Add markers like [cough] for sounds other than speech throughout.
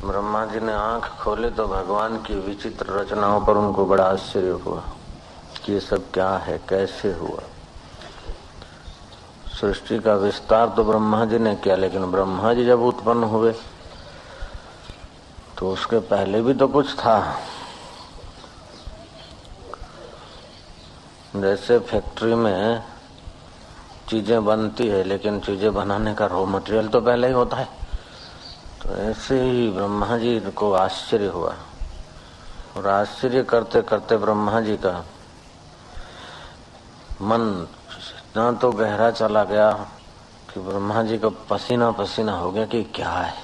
ब्रह्मा जी ने आँख खोले तो भगवान की विचित्र रचनाओं पर उनको बड़ा आश्चर्य हुआ कि ये सब क्या है, कैसे हुआ। सृष्टि का विस्तार तो ब्रह्मा जी ने किया, लेकिन ब्रह्मा जी जब उत्पन्न हुए तो उसके पहले भी तो कुछ था। जैसे फैक्ट्री में चीज़ें बनती है, लेकिन चीज़ें बनाने का रॉ मटेरियल तो पहले ही होता है। ऐसे ही ब्रह्मा जी को आश्चर्य हुआ। और आश्चर्य करते करते ब्रह्मा जी का मन इतना तो गहरा चला गया कि ब्रह्मा जी का पसीना पसीना हो गया कि क्या है।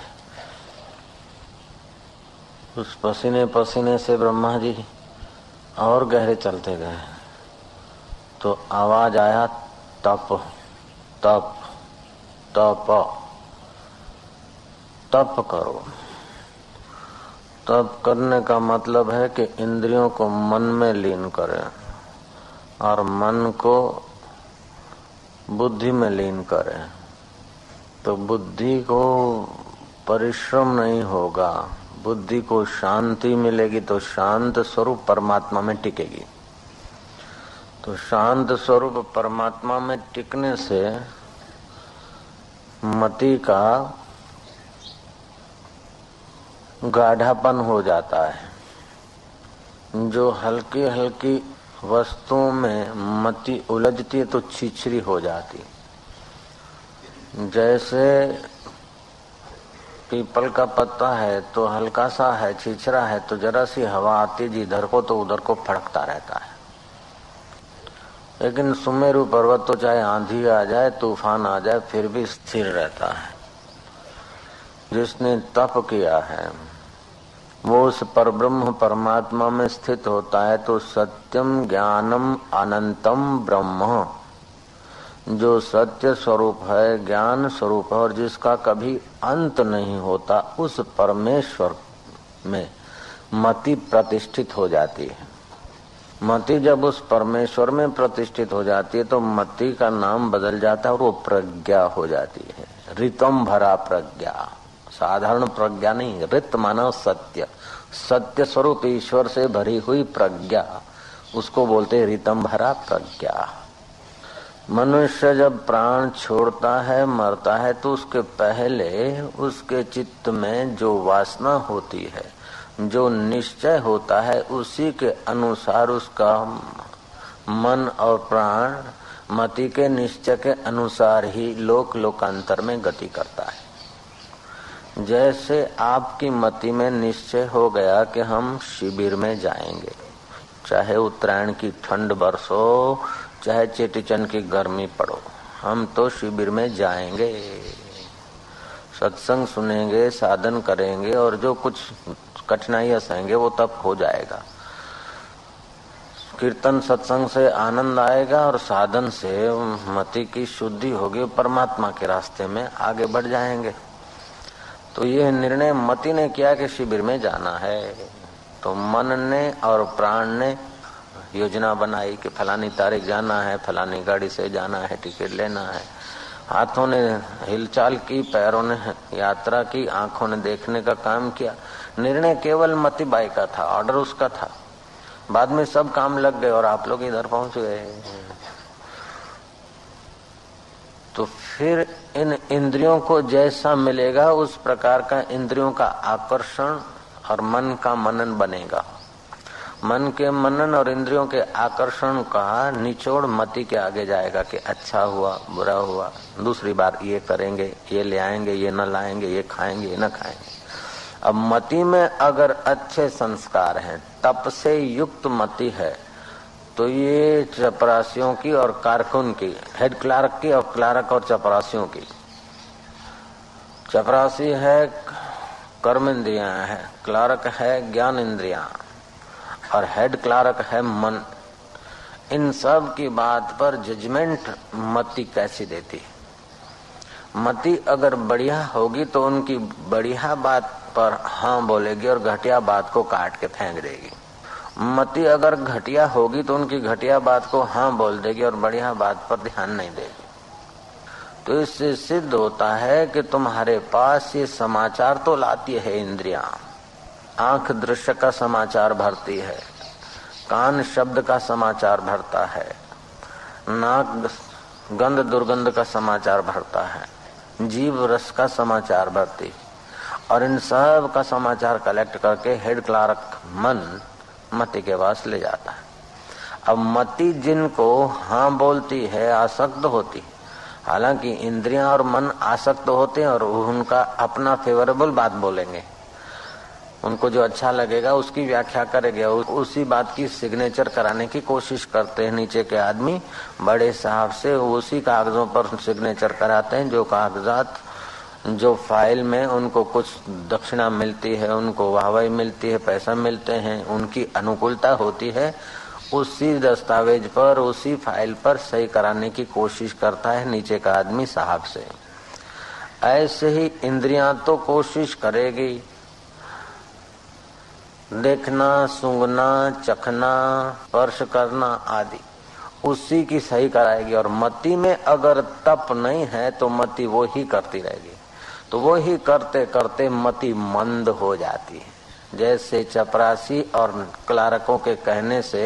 उस पसीने पसीने से ब्रह्मा जी और गहरे चलते गए। तो आवाज़ आया, तप तप तप। तप करो। तप करने का मतलब है कि इंद्रियों को मन में लीन करें और मन को बुद्धि में लीन करें। तो बुद्धि को परिश्रम नहीं होगा। बुद्धि को शांति मिलेगी तो शांत स्वरूप परमात्मा में टिकेगी। तो शांत स्वरूप परमात्मा में टिकने से मति का गाढ़ापन हो जाता है। जो हल्की हल्की वस्तुओं में मति उलझती है तो छिछरी हो जाती। जैसे पीपल का पत्ता है तो हल्का सा है, छिछरा है तो जरा सी हवा आती जी इधर को तो उधर को फड़कता रहता है। लेकिन सुमेरु पर्वत तो चाहे आंधी आ जाए, तूफ़ान आ जाए, फिर भी स्थिर रहता है। जिसने तप किया है, वो उस पर ब्रह्म परमात्मा में स्थित होता है तो सत्यम ज्ञानम अनंतम ब्रह्म। जो सत्य स्वरूप है, ज्ञान स्वरूप है, और जिसका कभी अंत नहीं होता, उस परमेश्वर में मति प्रतिष्ठित हो जाती है। मति जब उस परमेश्वर में प्रतिष्ठित हो जाती है तो मति का नाम बदल जाता है और वो प्रज्ञा हो जाती है। रितम भरा प्रज्ञा। साधारण प्रज्ञा नहीं, रित मानव सत्य। सत्य स्वरूप ईश्वर से भरी हुई प्रज्ञा। उसको बोलते रितम भरा प्रज्ञा। मनुष्य जब प्राण छोड़ता है, मरता है तो उसके पहले उसके चित्त में जो वासना होती है, जो निश्चय होता है, उसी के अनुसार उसका मन और प्राण मति के निश्चय के अनुसार ही लोक लोकांतर में गति करता है। जैसे आपकी मति में निश्चय हो गया कि हम शिविर में जाएँगे। चाहे उत्तरायण की ठंड बरसो, चाहे चेटीचंद की गर्मी पड़ो, हम तो शिविर में जाएँगे। सत्संग सुनेंगे, साधन करेंगे और जो कुछ कठिनाइयाँ सहेंगे वो तब हो जाएगा। कीर्तन सत्संग से आनंद आएगा और साधन से मति की शुद्धि होगी, परमात्मा के रास्ते में आगे बढ़ जाएँगे। तो ये निर्णय मति ने किया कि शिविर में जाना है। तो मन ने और प्राण ने योजना बनाई कि फलानी तारीख जाना है, फलानी गाड़ी से जाना है, टिकट लेना है। हाथों ने हिलचाल की, पैरों ने यात्रा की, आँखों ने देखने का काम किया। निर्णय केवल मतिबाई का था, ऑर्डर उसका था। बाद में सब काम लग गए और आप लोग इधर पहुँच गए। तो फिर इन इंद्रियों को जैसा मिलेगा, उस प्रकार का इंद्रियों का आकर्षण और मन का मनन बनेगा। मन के मनन और इंद्रियों के आकर्षण का निचोड़ मति के आगे जाएगा कि अच्छा हुआ, बुरा हुआ, दूसरी बार ये करेंगे, ये ले आएँगे, ये न लाएँगे, ये खाएँगे, ये न खाएँगे। अब मति में अगर अच्छे संस्कार हैं, तप से युक्त मति है तो ये चपरासियों की और कारकुन की हेड क्लार्क की और क्लार्क और चपरासियों की। चपरासी है, कर्म इंद्रिया है क्लार्क है, ज्ञान इंद्रिया, और हेड क्लार्क है, मन। इन सब की बात पर जजमेंट मति कैसी देती? मति अगर बढ़िया होगी तो उनकी बढ़िया बात पर हाँ बोलेगी और घटिया बात को काट के फेंक देगी। मति अगर घटिया होगी तो उनकी घटिया बात को हाँ बोल देगी और बढ़िया बात पर ध्यान नहीं देगी। तो इससे सिद्ध होता है कि तुम्हारे पास ये समाचार तो लाती है इंद्रिया। आँख दृश्य का समाचार भरती है, कान शब्द का समाचार भरता है, नाक गंध दुर्गंध का समाचार भरता है, जीव रस का समाचार भरती और इन सब का समाचार कलेक्ट करके हेड क्लार्क मन मति के पास ले जाता है। अब मति जिनको हाँ बोलती है, आसक्त होती हालाँकि इंद्रियाँ और मन आसक्त होते हैं और उनका अपना फेवरेबल बात बोलेंगे। उनको जो अच्छा लगेगा, उसकी व्याख्या करेंगे उसी बात की सिग्नेचर कराने की कोशिश करते हैं। नीचे के आदमी बड़े साहब से उसी कागजों पर सिग्नेचर कराते हैं, जो कागजात जो फ़ाइल में उनको कुछ दक्षिणा मिलती है, उनको वाहवाही मिलती है, पैसा मिलते हैं, उनकी अनुकूलता होती है, उसी दस्तावेज़ पर, उसी फ़ाइल पर सही कराने की कोशिश करता है नीचे का आदमी साहब से। ऐसे ही इंद्रियाँ तो कोशिश करेगी। देखना, सूंघना, चखना, स्पर्श करना आदि, उसी की सही कराएगी। और मति में अगर तप नहीं है तो मति वो ही करती रहेगी। तो वो ही करते करते मति मंद हो जाती है। जैसे चपरासी और क्लारकों के कहने से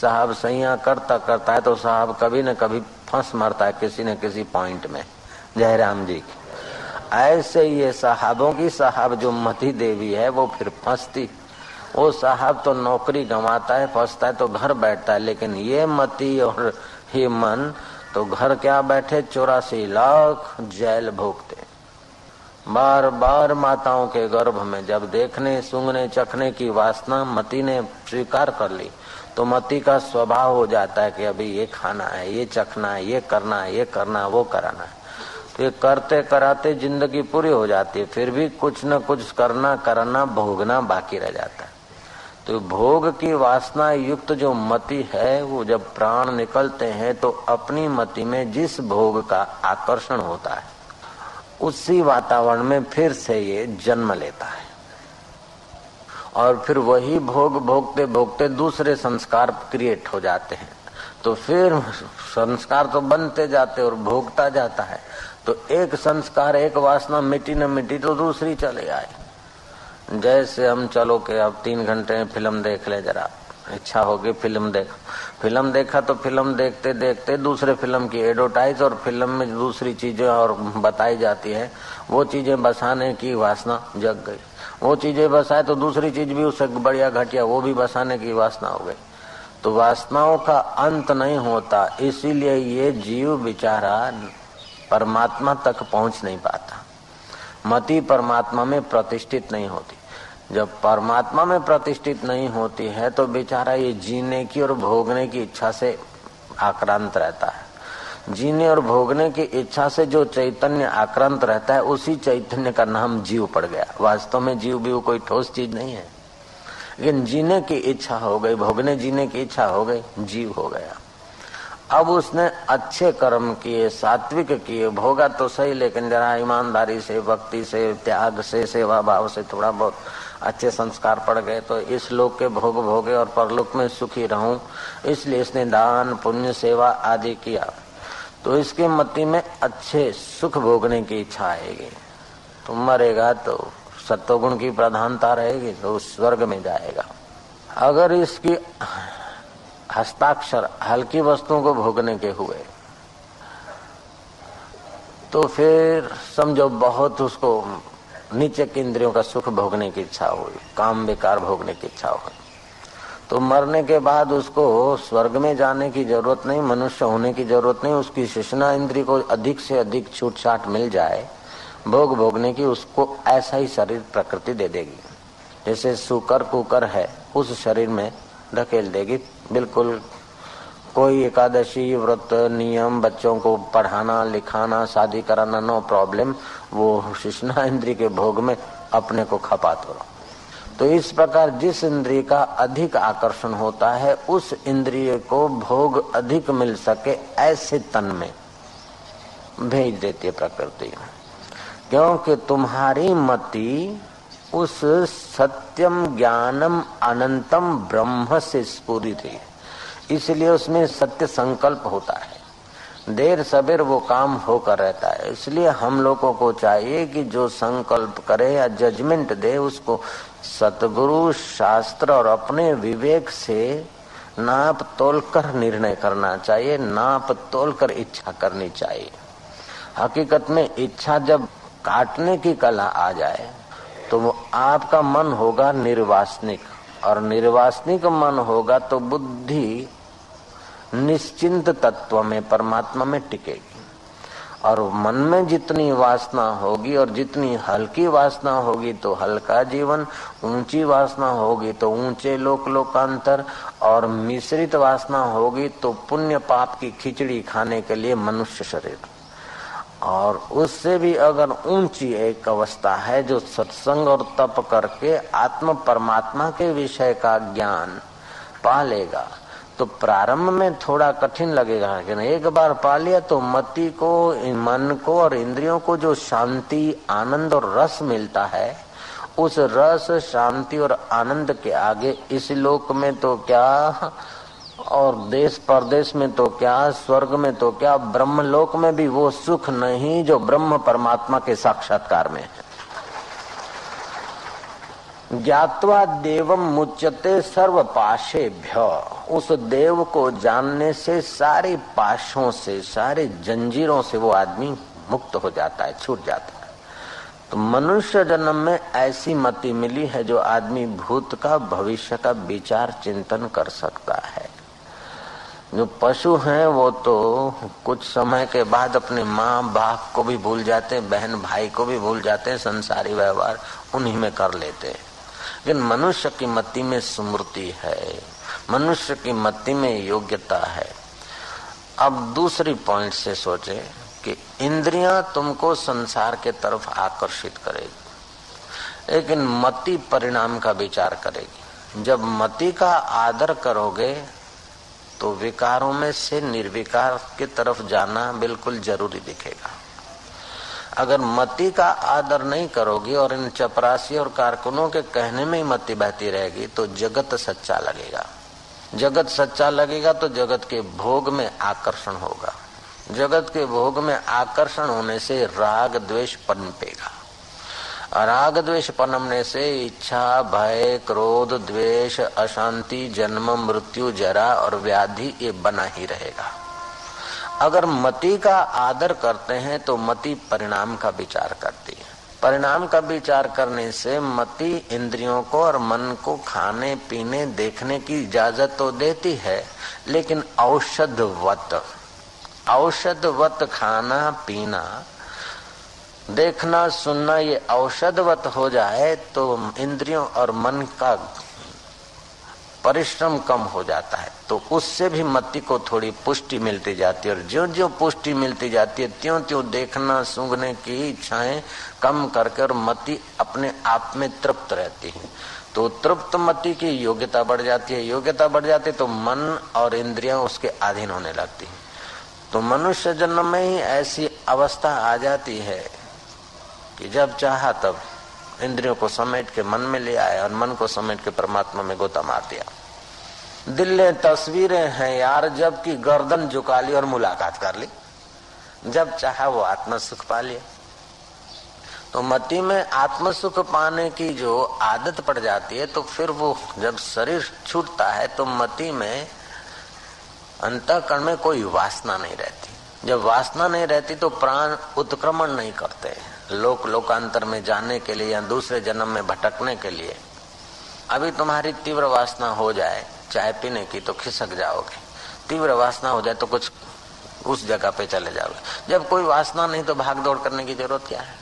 साहब सैया करता करता है तो साहब कभी न कभी फंस मरता है किसी न किसी पॉइंट में। जयराम जी की। ऐसे ये साहबों की साहब जो मती देवी है, वो फिर फंसती। वो साहब तो नौकरी गंवाता है, फंसता है तो घर बैठता है, लेकिन ये मती और ये मन तो घर क्या बैठे? चौरासी लाख जेल भोगते। बार बार माताओं के गर्भ में जब देखने सुंगने चखने की वासना मती ने स्वीकार कर ली तो मती का स्वभाव हो जाता है कि अभी ये खाना है, ये चखना है, ये करना है, ये करना है, वो कराना है। तो ये करते कराते ज़िंदगी पूरी हो जाती है, फिर भी कुछ न कुछ करना करना, भोगना बाकी रह जाता है। तो भोग की वासना युक्त जो मति है, वो जब प्राण निकलते हैं तो अपनी मति में जिस भोग का आकर्षण होता है उसी वातावरण में फिर से ये जन्म लेता है। और फिर वही भोग भोगते भोगते दूसरे संस्कार क्रिएट हो जाते हैं। तो फिर संस्कार तो बनते जाते और भोगता जाता है। तो एक संस्कार, एक वासना मिट्टी न मिट्टी तो दूसरी चले आए। जैसे हम चलो के अब तीन घंटे फ़िल्म देख ले जरा। इच्छा होगी फ़िल्म देख। फ़िल्म देखा तो फ़िल्म देखते देखते दूसरे फ़िल्म की एडवर्टाइज और फ़िल्म में दूसरी चीज़ें और बताई जाती है। वो चीज़ें बसाने की वासना जग गई। वो चीज़ें बसाए तो दूसरी चीज़ भी उससे बढ़िया घटिया, वो भी बसाने की वासना हो गई। तो वासनाओं का अंत नहीं होता, इसीलिए ये जीव बिचारा परमात्मा तक पहुँच नहीं पाता। मति परमात्मा में प्रतिष्ठित नहीं होती। जब परमात्मा में प्रतिष्ठित नहीं होती है तो बेचारा ये जीने की और भोगने की इच्छा से आक्रांत रहता है। जीने और भोगने की इच्छा से जो चैतन्य आक्रांत रहता है, उसी चैतन्य का नाम जीव पड़ गया। वास्तव में जीव भी कोई ठोस चीज़ नहीं है। लेकिन जीने की इच्छा हो गई, भोगने जीने की इच्छा हो गई, जीव हो गया। अब उसने अच्छे कर्म किए, सात्विक किए, भोगा तो सही, लेकिन जरा ईमानदारी से, भक्ति से, त्याग से, सेवा भाव से थोड़ा बहुत अच्छे संस्कार पड़ गए तो इस लोक के भोग भोगे और परलोक में सुखी रहूँ। इसलिए इसने दान, पुण्य, सेवा आदि किया। तो इसके मति में अच्छे सुख भोगने की इच्छा आएगी। तो मरेगा तो सत्वगुण की प्रधानता रहेगी तो स्वर्ग में जाएगा। अगर इसकी हस्ताक्षर हल्की वस्तुओं को भोगने के हुए तो फिर समझो बहुत उसको नीचे इंद्रियों का सुख भोगने की इच्छा हुई, काम बेकार भोगने की इच्छा हुई। तो मरने के बाद उसको स्वर्ग में जाने की ज़रूरत नहीं, मनुष्य होने की ज़रूरत नहीं, उसकी शिशना इंद्री को अधिक से अधिक छूट छाट मिल जाए, भोग भोगने की उसको ऐसा ही शरीर प्रकृति दे देगी। जैसे सुकर कुकर है, उस शरीर में धकेल देगी, बिल्कुल कोई एकादशी, व्रत, नियम, बच्चों को पढ़ाना, लिखाना, शादी कराना नो प्रॉब्लम वो शिष्णा [laughs] इंद्री के भोग में अपने को खपात हो तो इस प्रकार जिस इंद्रिय का अधिक आकर्षण होता है, उस इंद्रिय को भोग अधिक मिल सके ऐसे तन में। भेज देती है प्रकृति। क्योंकि तुम्हारी मति उस सत्यम ज्ञानम अनंतम ब्रह्म से स्पूरित है। इसलिए उसमें सत्य संकल्प होता है। देर सबेर वो काम होकर रहता है। इसलिए हम लोगों को चाहिए कि जो संकल्प करे या जजमेंट दे, उसको सतगुरु, शास्त्र और अपने विवेक से नाप तोल कर निर्णय करना चाहिए, नाप तोल कर इच्छा करनी चाहिए। हकीकत में इच्छा जब काटने की कला आ जाए तो वो आपका मन होगा निर्वासनिक। और निर्वासनिक मन होगा तो बुद्धि निश्चिंत तत्व में, परमात्मा में टिकेगी। और मन में जितनी वासना होगी और जितनी हल्की वासना होगी तो हल्का जीवन, ऊँची वासना होगी तो ऊँचे लोक लोकांतर, और मिश्रित वासना होगी तो पुण्य पाप की खिचड़ी खाने के लिए मनुष्य शरीर। और उससे भी अगर ऊँची एक अवस्था है, जो सत्संग और तप करके आत्म परमात्मा के विषय का ज्ञान पा लेगा तो प्रारंभ में थोड़ा कठिन लगेगा लेकिन एक बार पा लिया तो मति को, मन को और इंद्रियों को जो शांति, आनंद और रस मिलता है, उस रस, शांति और आनंद के आगे इस लोक में तो क्या, और देश परदेश में तो क्या, स्वर्ग में तो क्या ब्रह्म लोक में भी वो सुख नहीं जो ब्रह्म परमात्मा के साक्षात्कार में है। ज्ञातवा देवम मुच्यते सर्व पाशे भ्य उस देव को जानने से सारे पाशों से, सारे जंजीरों से वो आदमी मुक्त हो जाता है, छूट जाता है। तो मनुष्य जन्म में ऐसी मति मिली है जो आदमी भूत का, भविष्य का विचार, चिंतन कर सकता है। जो पशु हैं वो तो कुछ समय के बाद अपने माँ बाप को भी भूल जाते हैं, बहन भाई को भी भूल जाते हैं, संसारी व्यवहार उन्हीं में कर लेते हैं। लेकिन मनुष्य की मति में स्मृति है। मनुष्य की मति में योग्यता है। अब दूसरी पॉइंट से सोचे कि इंद्रियाँ तुमको संसार के तरफ़ आकर्षित करेगी, लेकिन मति परिणाम का विचार करेगी। जब मति का आदर करोगे तो विकारों में से निर्विकार की तरफ़ जाना बिल्कुल ज़रूरी दिखेगा। अगर मति का आदर नहीं करोगी और इन चपरासी और कारकुनों के कहने में ही मति बहती रहेगी तो जगत सच्चा लगेगा। जगत सच्चा लगेगा तो जगत के भोग में आकर्षण होगा। जगत के भोग में आकर्षण होने से राग द्वेष पनपेगा राग द्वेष पनमने से इच्छा, भय, क्रोध, द्वेष, अशांति, जन्म, मृत्यु, जरा और व्याधि ये बना ही रहेगा। अगर मति का आदर करते हैं तो मति परिणाम का विचार करती है। परिणाम का विचार करने से मति इंद्रियों को और मन को खाने, पीने, देखने की इजाज़त तो देती है, लेकिन औषधवत औषधवत खाना, पीना, देखना, सुनना, ये औषधवत हो जाए तो इंद्रियों और मन का परिश्रम कम हो जाता है तो उससे भी मति को थोड़ी पुष्टि मिलती जाती है, और जो जो पुष्टि मिलती जाती है त्यों त्यों देखना, सूंघने की इच्छाएँ कम करके और मति अपने आप में तृप्त रहती है। तो तृप्त मति की योग्यता बढ़ जाती है, योग्यता बढ़ जाती है तो मन और इंद्रियाँ उसके अधीन होने लगती है। तो मनुष्य जन्म में ही ऐसी अवस्था आ जाती है कि जब चाहा तब इंद्रियों को समेट के मन में ले आया और मन को समेट के परमात्मा में गोता मार दिया। दिल तस्वीरें हैं यार जब की गर्दन झुका ली और मुलाकात कर ली। जब चाहा वो आत्म सुख पा लिया तो मति में आत्म सुख पाने की जो आदत पड़ जाती है तो फिर वो जब शरीर छूटता है तो मति में अंतकरण में कोई वासना नहीं रहती। जब वासना नहीं रहती तो प्राण उत्क्रमण नहीं करते। लोक लोकांतर में जाने के लिए या दूसरे जन्म में भटकने के लिए। अभी तुम्हारी तीव्र वासना हो जाए। चाय पीने की तो खिसक जाओगे। तीव्र वासना हो जाए तो कुछ उस जगह पे चले जाओगे। जब कोई वासना नहीं तो भाग दौड़ करने की ज़रूरत क्या है?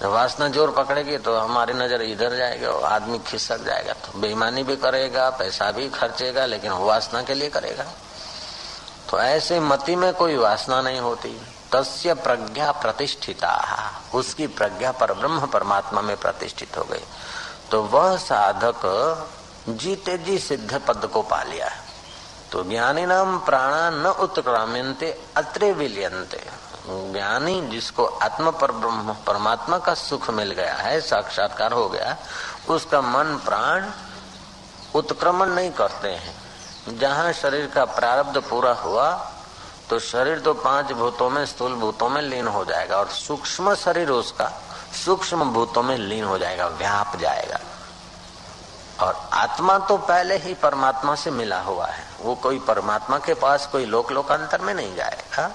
जब वासना ज़ोर पकड़ेगी तो हमारी नज़र इधर जाएगी और आदमी खिसक जाएगा तो बेईमानी भी करेगा, पैसा भी खर्चेगा, लेकिन वासना के लिए करेगा। तो ऐसे मति में कोई वासना नहीं होती। तस्य प्रज्ञा प्रतिष्ठिता। उसकी प्रज्ञा पर ब्रह्म परमात्मा में प्रतिष्ठित हो गई। तो वह साधक जीते जी सिद्ध पद को पा लिया है। तो ज्ञानी नाम प्राणा न उत्क्राम्यंते अत्रे विलियंते ज्ञानी जिसको आत्म पर परमात्मा का सुख मिल गया है, साक्षात्कार हो गया, उसका मन प्राण उत्क्रमण नहीं करते हैं। जहाँ शरीर का प्रारब्ध पूरा हुआ तो शरीर तो पाँच भूतों में, स्थूल भूतों में लीन हो जाएगा और सूक्ष्म शरीर उसका, सूक्ष्म भूतों में लीन हो जाएगा, व्याप जाएगा। और आत्मा तो पहले ही परमात्मा से मिला हुआ है। वो कोई परमात्मा के पास कोई लोक लोकांतर में नहीं जाएगा।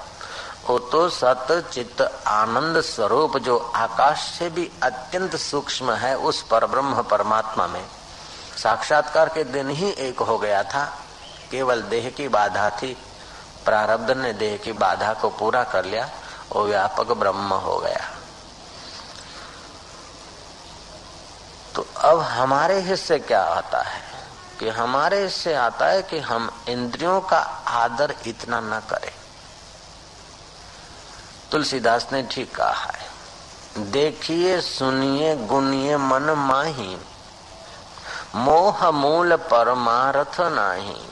वो तो सत, चित्त, आनंद स्वरूप जो आकाश से भी अत्यंत सूक्ष्म है, उस परब्रह्म परमात्मा में। साक्षात्कार के दिन ही एक हो गया था। केवल देह की बाधा थी। प्रारब्ध ने देह की बाधा को पूरा कर लिया। वो व्यापक ब्रह्म हो गया। तो अब हमारे हिस्से क्या आता है? कि हमारे हिस्से आता है कि हम इंद्रियों का आदर इतना न करें। तुलसीदास ने ठीक कहा है, देखिए, सुनिए, गुनिए, मन माही, मोह मूल परमारथ नाही।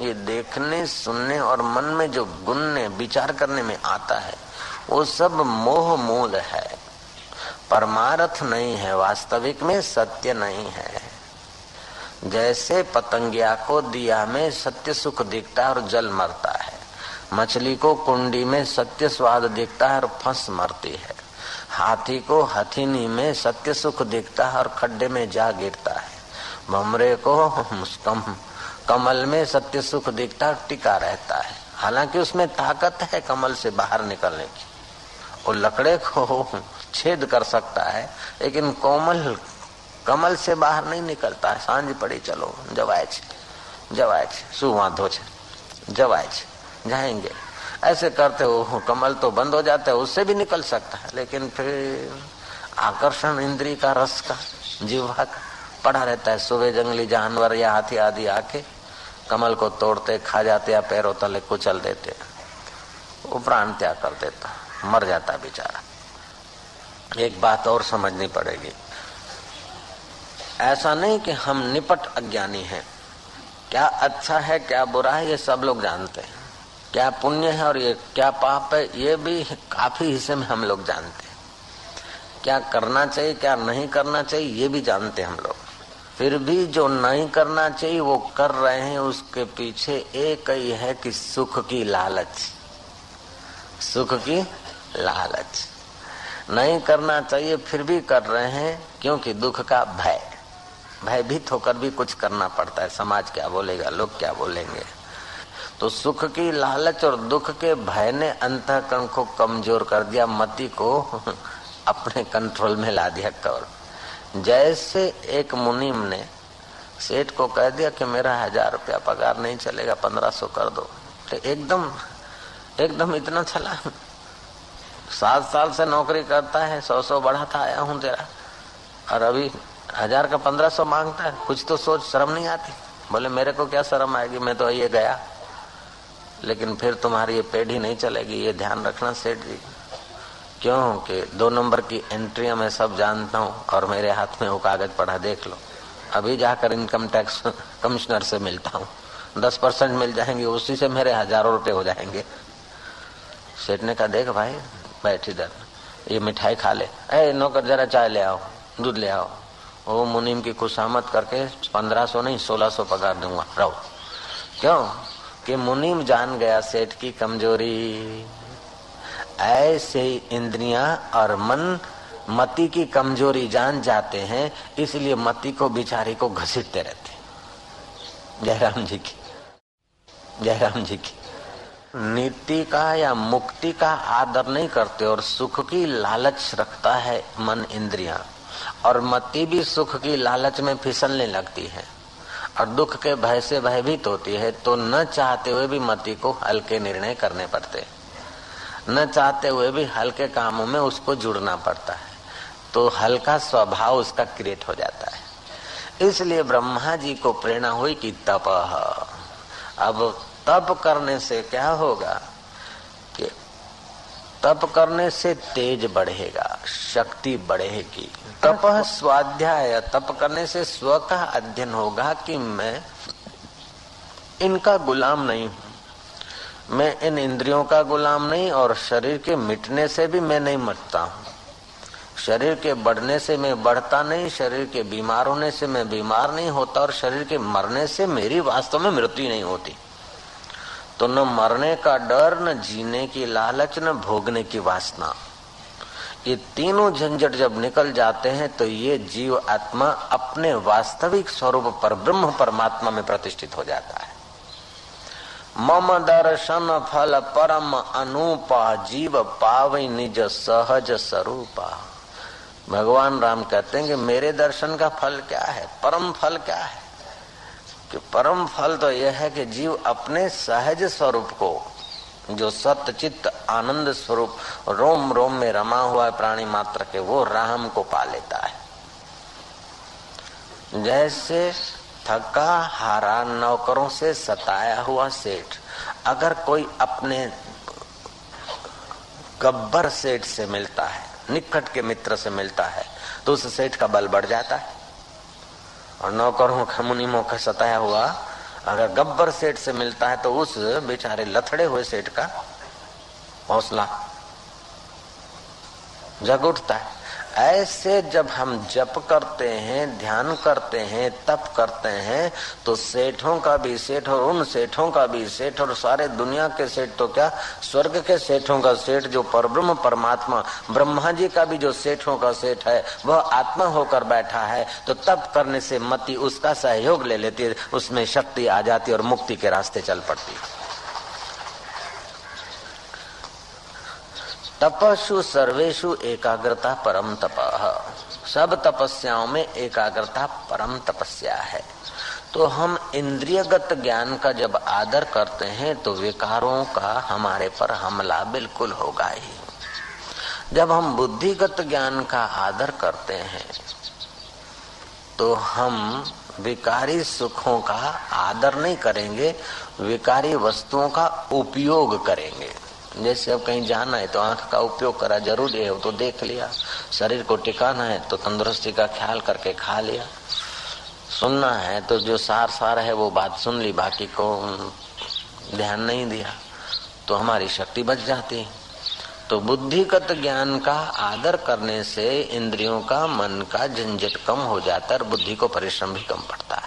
ये देखने, सुनने और मन में जो गुनने विचार करने में आता है, वो सब मोह मूल है। परमारथ नहीं है वास्तविक में सत्य नहीं है। जैसे पतंगिया को दिया में सत्य सुख दिखता है और जल मरता है। मछली को कुंडी में सत्य स्वाद दिखता है और फंस मरती है। हाथी को हथीनी में सत्य सुख दिखता है और खड्डे में जा गिरता है। भमरे को कम, कमल में सत्य सुख दिखता टिका रहता है। हालाँकि उसमें ताकत है कमल से बाहर निकलने की। वो लकड़े को [laughs] छेद कर सकता है लेकिन कोमल कमल से बाहर नहीं निकलता है सांझ पड़ी चलो जवाए जवाए શું વાંધો છે જવાય છે जाएंगे ऐसे करते हो कमल तो बंद हो जाता है उससे भी निकल सकता है लेकिन फिर आकर्षण इंद्री का रस का जीवा का पड़ा रहता है सुबह जंगली जानवर या हाथी आदि आके कमल को तोड़ते खा जाते या पैरों तले कुचल देते वो प्राण त्याग कर देता मर जाता बेचारा। एक बात और समझनी पड़ेगी। ऐसा नहीं कि हम निपट अज्ञानी हैं। क्या अच्छा है, क्या बुरा है, ये सब लोग जानते हैं। क्या पुण्य है और ये क्या पाप है, ये भी काफ़ी हिस्से में हम लोग जानते हैं। क्या करना चाहिए, क्या नहीं करना चाहिए, ये भी जानते हम लोग। फिर भी जो नहीं करना चाहिए, वो कर रहे हैं, उसके पीछे एक ही है कि सुख की लालच। सुख की लालच। नहीं करना चाहिए, फिर भी कर रहे हैं, क्योंकि दुख का भय। भयभीत होकर भी कुछ करना पड़ता है। समाज क्या बोलेगा, लोग क्या बोलेंगे? तो सुख की लालच और दुख के भय ने अंतकरण को कमज़ोर कर दिया, मति को [laughs] अपने कंट्रोल में ला दिया कवर। जैसे एक मुनीम ने सेठ को कह दिया कि मेरा हज़ार रुपया पगार नहीं चलेगा, पंद्रह सौ कर दो। तो एकदम एकदम इतना चला। सात साल से नौकरी करता है सौ सौ बढ़ाता आया हूँ तेरा। और अभी हज़ार का पंद्रह सौ माँगता है, कुछ तो सोच, शर्म नहीं आती। बोले, मेरे को क्या शर्म आएगी, मैं तो ये गया। लेकिन फिर तुम्हारी ये पेढ़ी नहीं चलेगी, ये ध्यान रखना सेठ जी। क्यों कि दो नंबर की एंट्रियाँ मैं सब जानता हूँ, और मेरे हाथ में वो कागज़ पड़ा देख लो। अभी जाकर इनकम टैक्स कमिश्नर से मिलता हूँ। दस परसेंट मिल जाएँगे, उसी से मेरे हज़ारों रुपए हो जाएँगे। सेठ ने कहा, देख भाई बैठ इधर ये मिठाई खा ले। ए, नौकर, जरा चाय ले आओ, दूध ले आओ। वो मुनीम की खुशामत करके पंद्रह सौ नहीं, सोलह सौ पगार दूँगा। रहो। क्यों? कि मुनीम जान गया सेठ की कमज़ोरी। ऐसे ही इंद्रिया और मन मती की कमज़ोरी जान जाते हैं, इसलिए मती को बिचारी को घसीटते रहते जयराम जी की। जयराम जी की। नीति का या मुक्ति का आदर नहीं करते और सुख की लालच रखता है मन इंद्रियाँ। और मति भी सुख की लालच में फिसलने लगती है। और दुख के भय से भयभीत होती है तो न चाहते हुए भी मति को हल्के निर्णय करने पड़ते। न चाहते हुए भी हल्के कामों में उसको जुड़ना पड़ता है। तो हल्का स्वभाव उसका क्रिएट हो जाता है। इसलिए ब्रह्मा जी को प्रेरणा हुई कि तप। अब तप करने से क्या होगा कि तप करने से तेज बढ़ेगा शक्ति बढ़ेगी। तप स्वाध्याय तप करने से स्व का अध्ययन होगा कि मैं इनका गुलाम नहीं हूँ। मैं इन इंद्रियों का गुलाम नहीं और शरीर के मिटने से भी मैं नहीं मरता हूँ। शरीर के बढ़ने से मैं बढ़ता नहीं शरीर के बीमार होने से मैं बीमार नहीं होता और शरीर के मरने से मेरी वास्तव में मृत्यु नहीं होती। तो न मरने का डर, न जीने की लालच, न भोगने की वासना। ये तीनों झंझट जब निकल जाते हैं तो ये जीव आत्मा अपने वास्तविक स्वरूप पर, ब्रह्म परमात्मा में प्रतिष्ठित हो जाता है। मम दर्शन फल परम अनुपा, जीव पावे निज सहज स्वरूपा। भगवान राम कहते हैं कि मेरे दर्शन का फल क्या है? परम फल क्या है? कि परम फल तो यह है कि जीव अपने सहज स्वरूप को, जो सत्य चित्त आनंद स्वरूप रोम रोम में रमा हुआ है प्राणी मात्र के, वो राम को पा लेता है। जैसे थका हारा नौकरों से सताया हुआ सेठ, अगर कोई अपने गब्बर सेठ से मिलता है, निकट के मित्र से मिलता है तो उस सेठ का बल बढ़ जाता है। और नौकरों का मुनिमों का सताया हुआ। अगर गब्बर सेठ से मिलता है तो उस बेचारे लथड़े हुए सेठ का हौसला। जग उठता है। ऐसे जब हम जप करते हैं, ध्यान करते हैं, तप करते हैं तो सेठों का भी सेठ और उन सेठों का भी सेठ और सारे दुनिया के सेठ तो क्या? स्वर्ग के सेठों का सेठ जो परब्रह्म परमात्मा, ब्रह्मा जी का भी जो सेठों का सेठ है, वह आत्मा होकर बैठा है तो तप करने से मति उसका सहयोग ले लेती है, उसमें शक्ति आ जाती है और मुक्ति के रास्ते चल पड़ती है। तपस्ु सर्वेशु एकाग्रता परम तप। सब तपस्याओं में एकाग्रता परम तपस्या है। तो हम इंद्रियगत ज्ञान का जब आदर करते हैं तो विकारों का हमारे पर हमला बिल्कुल होगा ही। जब हम बुद्धिगत ज्ञान का आदर करते हैं तो हम विकारी सुखों का आदर नहीं करेंगे, विकारी वस्तुओं का उपयोग करेंगे। जैसे अब कहीं जाना है तो आँख का उपयोग करा, ज़रूरी है तो देख लिया। शरीर को टिकाना है तो तंदुरुस्ती का ख्याल करके खा लिया। सुनना है तो जो सार सार है, वो बात सुन ली, बाकी को ध्यान नहीं दिया तो हमारी शक्ति बच जाती। है तो बुद्धिगत ज्ञान का आदर करने से इंद्रियों का मन का झंझट कम हो जाता है और बुद्धि को परिश्रम भी कम पड़ता है।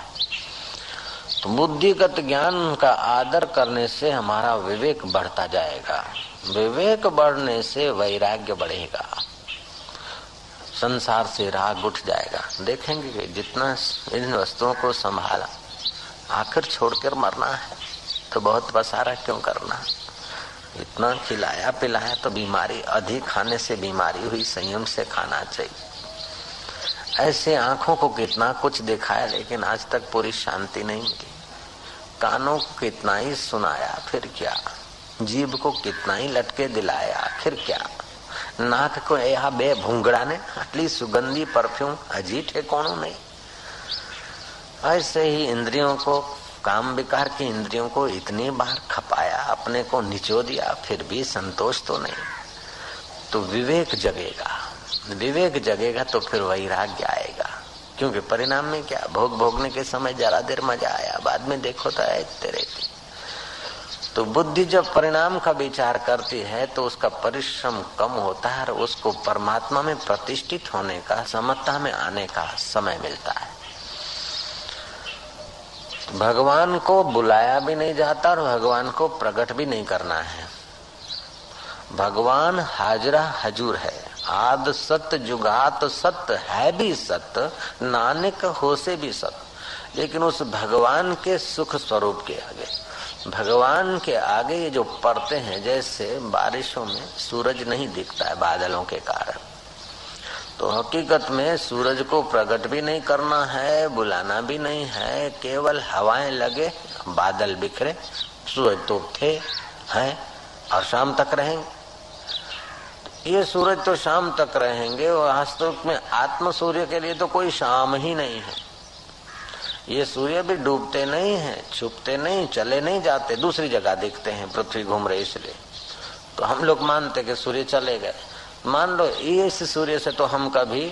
तो बुद्धिगत ज्ञान का आदर करने से हमारा विवेक बढ़ता जाएगा। विवेक बढ़ने से वैराग्य बढ़ेगा। संसार से राग उठ जाएगा। देखेंगे कि जितना इन वस्तुओं को संभाला, आखिर छोड़कर मरना है तो बहुत पसारा क्यों करना? इतना खिलाया पिलाया तो बीमारी अधिक खाने से बीमारी हुई, संयम से खाना चाहिए। ऐसे आँखों को कितना कुछ दिखाया, लेकिन आज तक पूरी शांति नहीं मिली। कानों को कितना ही सुनाया फिर क्या जीभ को कितना ही लटके दिलाया फिर क्या નાક કો આ બે ભૂંગળાને આટલી સુગંધી परफ्यूम હજી ઠેકોણું नहीं ऐसे ही इंद्रियों को काम विकार की इंद्रियों को इतनी बार खपाया अपने को निचो दिया फिर भी संतोष तो नहीं तो विवेक जगेगा विवेक जगेगा तो फिर वैराग्य आएगा क्योंकि परिणाम में क्या? भोग भोगने के समय जरा देर मज़ा आया, बाद में देखो तो ऐसे रहती। तो बुद्धि जब परिणाम का विचार करती है तो उसका परिश्रम कम होता है और उसको परमात्मा में प्रतिष्ठित होने का, समता में आने का समय मिलता है। भगवान को बुलाया भी नहीं जाता और भगवान को प्रकट भी नहीं करना है। भगवान हाजरा हजूर है। आद सत्य जुगात सत्य है भी सत्य नानक हो से भी सत्य लेकिन उस भगवान के सुख स्वरूप के आगे, भगवान के आगे ये जो पड़ते हैं, जैसे बारिशों में सूरज नहीं दिखता है बादलों के कारण। तो हकीकत में सूरज को प्रकट भी नहीं करना है, बुलाना भी नहीं है, केवल हवाएँ लगे, बादल बिखरे, सूरज तो थे हैं, और शाम तक रहेंगे। ये सूरज तो शाम तक रहेंगे और वास्तव में आत्म सूर्य के लिए तो कोई शाम ही नहीं है। ये सूर्य भी डूबते नहीं है, छुपते नहीं, चले नहीं जाते, दूसरी जगह दिखते हैं, पृथ्वी घूम रहे इसलिए। तो हम लोग मानते कि सूर्य चले गए। मान लो इस सूर्य से तो हम कभी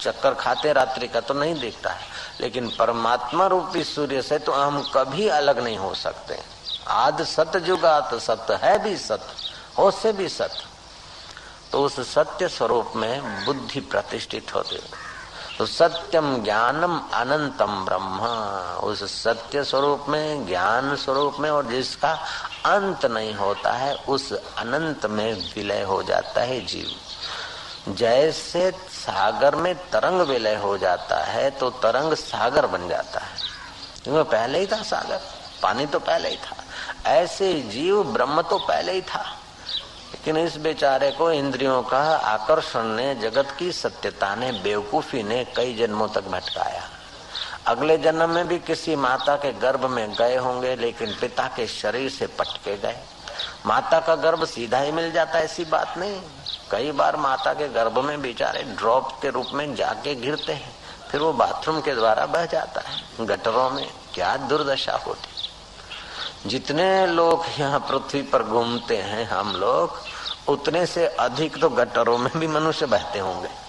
चक्कर खाते रात्रि का तो नहीं दिखता है, लेकिन परमात्मा रूपी सूर्य से तो हम कभी अलग नहीं हो सकते। आद सत्य जुगात सत्य है भी सत्य हो से भी सत्य। तो उस सत्य स्वरूप में बुद्धि प्रतिष्ठित होती है। तो सत्यम ज्ञानम अनंतम ब्रह्म। उस सत्य स्वरूप में, ज्ञान स्वरूप में और जिसका अंत नहीं होता है, उस अनंत में विलय हो जाता है जीव। जैसे सागर में तरंग विलय हो जाता है तो तरंग सागर बन जाता है। क्योंकि पहले ही था सागर, पानी तो पहले ही था। ऐसे जीव ब्रह्म तो पहले ही था। लेकिन इस बेचारे को इंद्रियों का आकर्षण ने, जगत की सत्यता ने, बेवकूफ़ी ने कई जन्मों तक भटकाया। अगले जन्म में भी किसी माता के गर्भ में गए होंगे, लेकिन पिता के शरीर से पटके गए। माता का गर्भ सीधा ही मिल जाता, ऐसी बात नहीं। कई बार माता के गर्भ में बेचारे ड्रॉप के रूप में जाके गिरते हैं, फिर वो बाथरूम के द्वारा बह जाता है। गटरों में क्या दुर्दशा होती। जितने लोग यहाँ पृथ्वी पर घूमते हैं हम लोग, उतने से अधिक तो गटरों में भी मनुष्य बहते होंगे।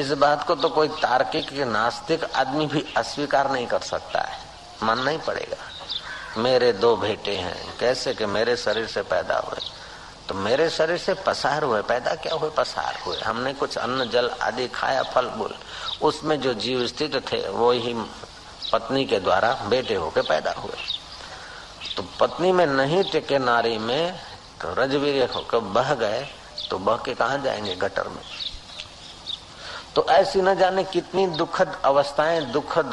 इस बात को तो कोई तार्किक नास्तिक आदमी भी अस्वीकार नहीं कर सकता है। मानना ही पड़ेगा। मेरे दो बेटे हैं, कैसे कि मेरे शरीर से पैदा हुए? तो मेरे शरीर से पसार हुए, पैदा क्या हुए? पसार हुए। हमने कुछ अन्न, जल आदि खाया, फल फूल उसमें जो जीव स्थित थे, वो ही पत्नी के द्वारा बेटे होके पैदा हुए। तो पत्नी में नहीं टिके नारी में तो रजवीर होकर बह गए तो बह के कहा जाएँगे गटर में? तो ऐसी न जाने कितनी दुखद अवस्थाएँ, दुखद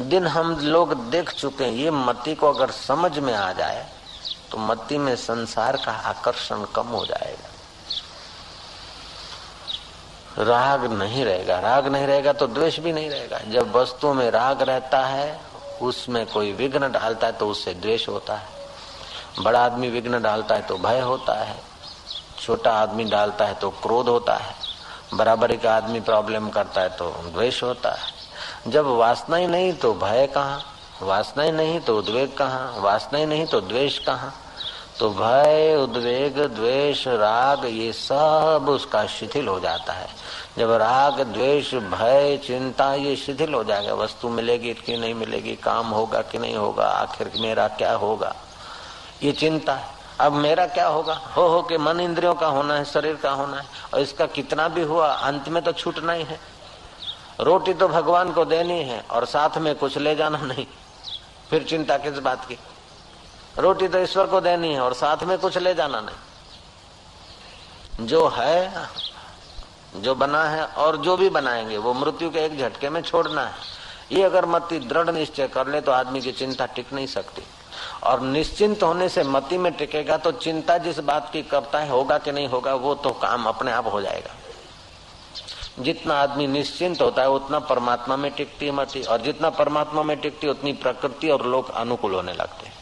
दिन हम लोग देख चुके हैं। ये मती को अगर समझ में आ जाए तो मती में संसार का आकर्षण कम हो जाएगा। राग नहीं रहेगा। राग नहीं रहेगा तो द्वेष भी नहीं रहेगा। जब वस्तु में राग रहता है, उसमें कोई विघ्न डालता है तो उससे द्वेष होता है। बड़ा आदमी विघ्न डालता है तो भय होता है। छोटा आदमी डालता है तो क्रोध होता है। बराबरी का आदमी प्रॉब्लम करता है तो द्वेष होता है। जब वासना ही नहीं तो भय कहाँ? वासना ही नहीं तो उद्वेग कहाँ? वासना ही नहीं तो द्वेष कहाँ? तो भय, उद्वेग, द्वेष, राग, ये सब उसका शिथिल हो जाता है। जब राग, द्वेष, भय, चिंता ये शिथिल हो जाएगा, वस्तु मिलेगी कि नहीं मिलेगी, काम होगा कि नहीं होगा, आखिर मेरा क्या होगा? ये चिंता है। अब मेरा क्या होगा? हो हो के मन इंद्रियों का होना है, शरीर का होना है, और इसका कितना भी हुआ, अंत में तो छूटना ही है। रोटी तो भगवान को देनी है, और साथ में कुछ ले जाना नहीं। फिर चिंता किस बात की? रोटी तो ईश्वर को देनी है और साथ में कुछ ले जाना नहीं। जो है, जो बना है और जो भी बनाएँगे, वो मृत्यु के एक झटके में छोड़ना है। ये अगर मत दृढ़ निश्चय कर ले तो आदमी की चिंता टिक नहीं सकती। और निश्चिंत होने से मति में टिकेगा तो चिंता जिस बात की करता है, होगा कि नहीं होगा, वो तो काम अपने आप हो जाएगा। जितना आदमी निश्चिंत होता है, उतना परमात्मा में टिकती है मति, और जितना परमात्मा में टिकती उतनी प्रकृति और लोग अनुकूल होने लगते हैं।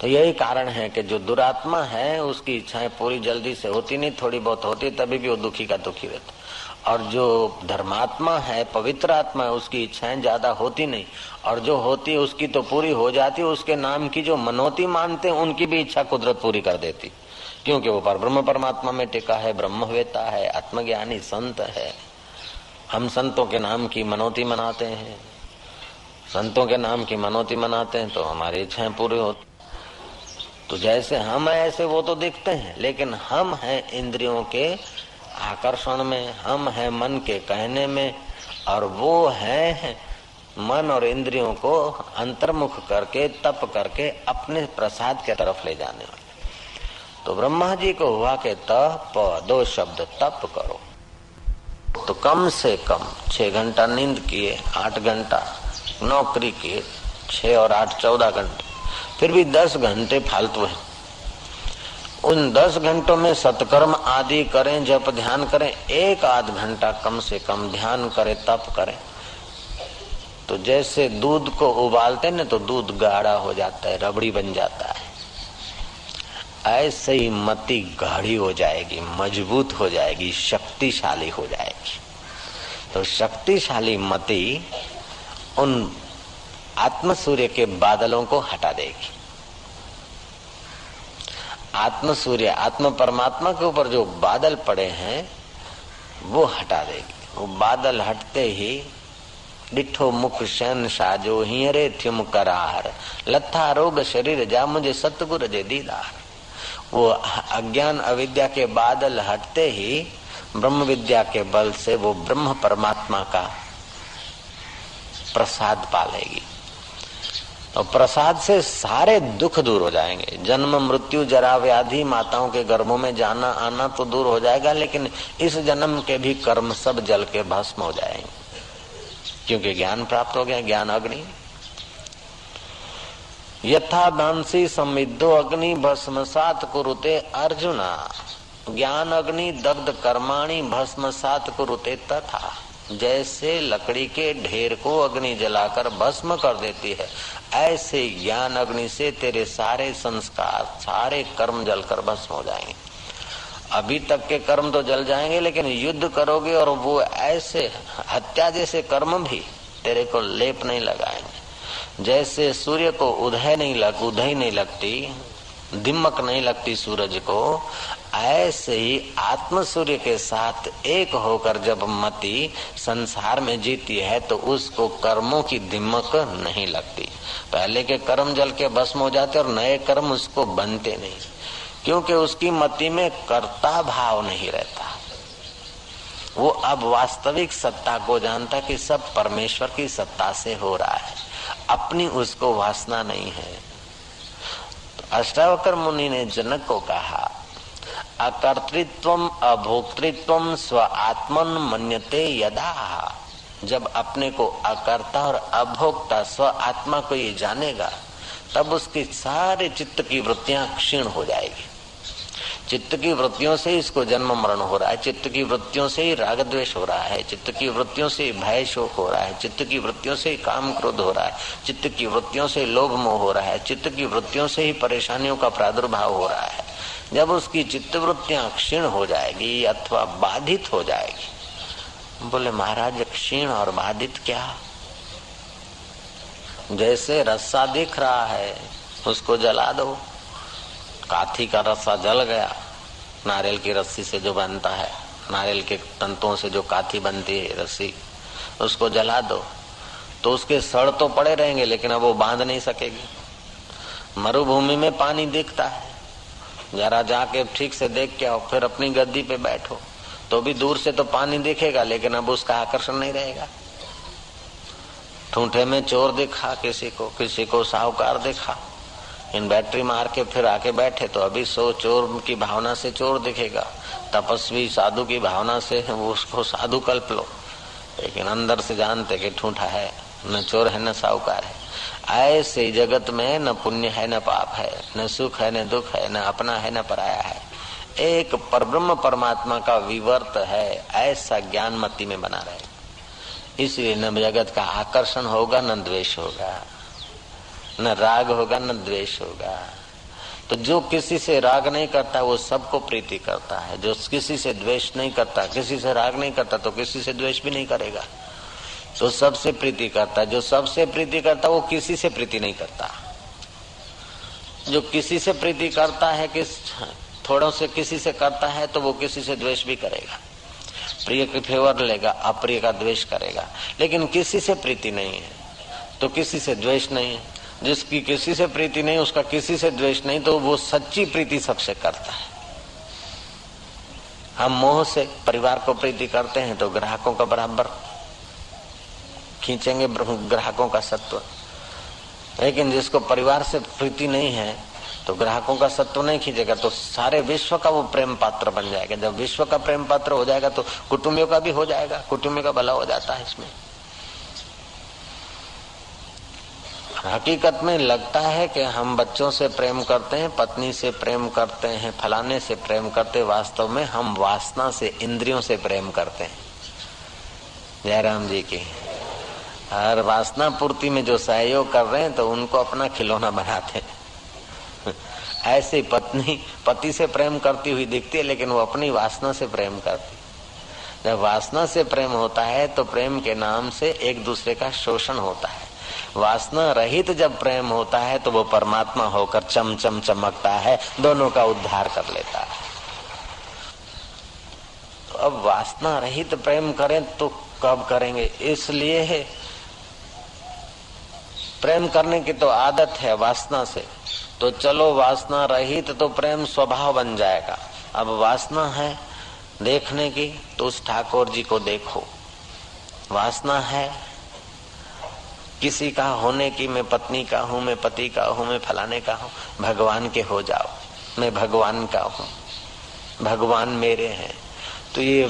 तो यही कारण है कि जो दुरात्मा है, उसकी इच्छाएँ पूरी जल्दी से होती नहीं, थोड़ी बहुत होती, तभी भी वो दुखी का दुखी रहता और जो धर्मात्मा है, पवित्र आत्मा है, उसकी इच्छाएँ ज़्यादा होती नहीं। और जो होती, उसकी तो पूरी हो जाती, उसके नाम की जो मनोती मानते हैं उनकी भी इच्छा कुदरत पूरी कर देती। क्योंकि वो पर ब्रह्म परमात्मा में टिका है, ब्रह्मवेता है, आत्मज्ञानी संत है। हम संतों के नाम की मनोती मनाते हैं। संतों के नाम की मनोती मनाते हैं तो हमारी इच्छाएँ पूरी होती। तो जैसे हम है, ऐसे वो तो दिखते हैं। लेकिन हम हैं इंद्रियों के आकर्षण में, हम हैं मन के कहने में, और वो है मन और इंद्रियों को अंतर्मुख करके, तप करके अपने प्रसाद के तरफ़ ले जाने वाले। तो ब्रह्मा जी को हुआ के तप, दो शब्द तप करो। तो कम से कम छह घंटा नींद किए, आठ घंटा नौकरी किए, छह और आठ चौदह घंटे। फिर भी दस घंटे फालतू है। उन दस घंटों में सत्कर्म आदि करें जब ध्यान करें, एक आध घंटा कम से कम ध्यान करें, तप करें। तो जैसे दूध को उबालते ना तो दूध गाढ़ा हो जाता है, रबड़ी बन जाता है। ऐसे ही मति गाढ़ी हो जाएगी, मज़बूत हो जाएगी, शक्तिशाली हो जाएगी। तो शक्तिशाली मति उन आत्म सूर्य के बादलों को हटा देगी। आत्म सूर्य आत्म परमात्मा के ऊपर जो बादल पड़े हैं, वो हटा देगी। वो बादल हटते ही डिठो मुख शन साजो हीरे थिम करार लथा रोग शरीर जा मुझे सतगुर जे दीदार। वो अज्ञान अविद्या के बादल हटते ही ब्रह्म विद्या के बल से वो ब्रह्म परमात्मा का प्रसाद पालेगी। तो प्रसाद से सारे दुख दूर हो जाएँगे। जन्म, मृत्यु, जरा व्याधि, माताओं के गर्भों में जाना, आना तो दूर हो जाएगा, लेकिन इस जन्म के भी कर्म सब जल के भस्म हो जाएँगे। क्योंकि ज्ञान प्राप्त हो गया, ज्ञान अग्नि। यथा दांसी समिद्धो अग्नि भस्म सात कुरुते अर्जुना। ज्ञान अग्नि दग्ध कर्माणी भस्म सात कुरुते तथा। जैसे लकड़ी के ढेर को अग्नि जलाकर भस्म कर देती है, ऐसे ज्ञान अग्नि से तेरे सारे संस्कार, सारे कर्म जलकर भस्म हो जाएँगे। अभी तक के कर्म तो जल जाएँगे, लेकिन युद्ध करोगे और वो ऐसे हत्या जैसे कर्म भी तेरे को लेप नहीं लगाएँगे। जैसे सूर्य को उदय नहीं लग, उदय नहीं लगती, दिमक नहीं लगती सूरज को ऐसे ही आत्म सूर्य के साथ एक होकर जब मति संसार में जीती है तो उसको कर्मों की दिमक नहीं लगती। पहले के कर्म जल के भस्म हो जाते और नए कर्म उसको बनते नहीं। क्योंकि उसकी मति में कर्ता भाव नहीं रहता। वो अब वास्तविक सत्ता को जानता कि सब परमेश्वर की सत्ता से हो रहा है। अपनी उसको वासना नहीं है। तो अष्टावकर मुनि ने जनक को कहा अकर्तृत्व अभोक्तृत्व स्व आत्मन मन्यते यदा। जब अपने को अकर्ता और अभोक्ता स्व आत्मा को ये जानेगा, तब उसकी सारे चित्त की वृत्तियाँ क्षीण हो जाएगी। चित्त की वृत्तियों से इसको जन्म मरण हो रहा है, चित्त की वृत्तियों से ही राग द्वेष हो रहा है, चित्त की वृत्तियों से भय शोक हो रहा है, चित्त की वृत्तियों से ही काम क्रोध हो रहा है, चित्त की वृत्तियों से लोभ मोह हो रहा है, चित्त की वृत्तियों से ही परेशानियों का प्रादुर्भाव हो रहा है। जब उसकी चित्तवृत्तियाँ क्षीण हो जाएगी अथवा बाधित हो जाएगी बोले, महाराज, क्षीण और बाधित क्या? जैसे रस्सा दिख रहा है, उसको जला दो। काथी का रस्सा जल गया, नारियल की रस्सी से जो बनता है, नारियल के तंतुओं से जो काथी बनती है रस्सी, उसको जला दो। तो उसके सड़ तो पड़े रहेंगे, लेकिन अब वो बाँध नहीं सकेगी। मरुभूमि में पानी दिखता है जरा जाके ठीक से देख के आओ, फिर अपनी गद्दी पे बैठो। तो भी दूर से तो पानी दिखेगा, लेकिन अब उसका आकर्षण नहीं रहेगा। ठूठे में चोर दिखा, किसी को किसी को साहूकार दिखा। इन बैटरी मार के फिर आके बैठे तो अभी सो चोर की भावना से चोर दिखेगा। तपस्वी साधु की भावना से उसको साधु कल्प लो। लेकिन अंदर से जानते कि ठूठा है, न चोर है, न साहूकार है। ऐसे जगत में न पुण्य है, न पाप है, न सुख है, न दुख है, न अपना है, न पराया है। एक परब्रह्म परमात्मा का विवर्त है, ऐसा ज्ञान मति में बना रहे। इसलिए न जगत का आकर्षण होगा, न द्वेष होगा, न राग होगा, न द्वेष होगा। तो जो किसी से राग नहीं करता, वो सबको प्रीति करता है। जो किसी से द्वेष नहीं करता, किसी से राग नहीं करता तो किसी से द्वेष भी नहीं करेगा। तो सबसे प्रीति करता है, जो सबसे प्रीति करता है, वो किसी से प्रीति नहीं करता। जो किसी से प्रीति करता है किस थोड़ों से किसी से करता है तो वो किसी से द्वेष भी करेगा। प्रिय के फेवर लेगा, अप्रिय का द्वेष करेगा। लेकिन किसी से प्रीति नहीं है तो किसी से द्वेष नहीं है। जिसकी किसी से प्रीति नहीं, उसका किसी से द्वेष नहीं तो वो सच्ची प्रीति सबसे करता है। हम मोह से परिवार को प्रीति करते हैं तो ग्राहकों का बराबर। खींचेंगे ग्राहकों का सत्व। लेकिन जिसको परिवार से प्रीति नहीं है तो ग्राहकों का सत्व नहीं खींचेगा तो सारे विश्व का वो प्रेम पात्र बन जाएगा। जब विश्व का प्रेम पात्र हो जाएगा तो कुटुंबियों का भी हो जाएगा, कुटुंबियों का भला हो जाता है इसमें। हकीकत में लगता है कि हम बच्चों से प्रेम करते हैं, पत्नी से प्रेम करते हैं, फलाने से प्रेम करते वास्तव में हम वासना से, इंद्रियों से प्रेम करते हैं। जयराम जी की और वासना पूर्ति में जो सहयोग कर रहे हैं तो उनको अपना खिलौना बनाते ऐसे पत्नी, पति से प्रेम करती हुई दिखती है, लेकिन वो अपनी वासना से प्रेम करती जब वासना से प्रेम होता है तो प्रेम के नाम से एक दूसरे का शोषण होता है। वासना रहित जब प्रेम होता है तो वो परमात्मा होकर चम चम चमकता है, दोनों का उद्धार कर लेता है। तो अब वासना रहित प्रेम करें तो कब करेंगे? इसलिए प्रेम करने की तो आदत है वासना से। तो चलो वासना रहित तो प्रेम स्वभाव बन जाएगा। अब वासना है देखने की तो उस ठाकुर जी को देखो। वासना है किसी का होने की, मैं पत्नी का हूँ, मैं पति का हूँ, मैं फलाने का हूँ, भगवान के हो जाओ। मैं भगवान का हूँ। भगवान मेरे हैं। तो ये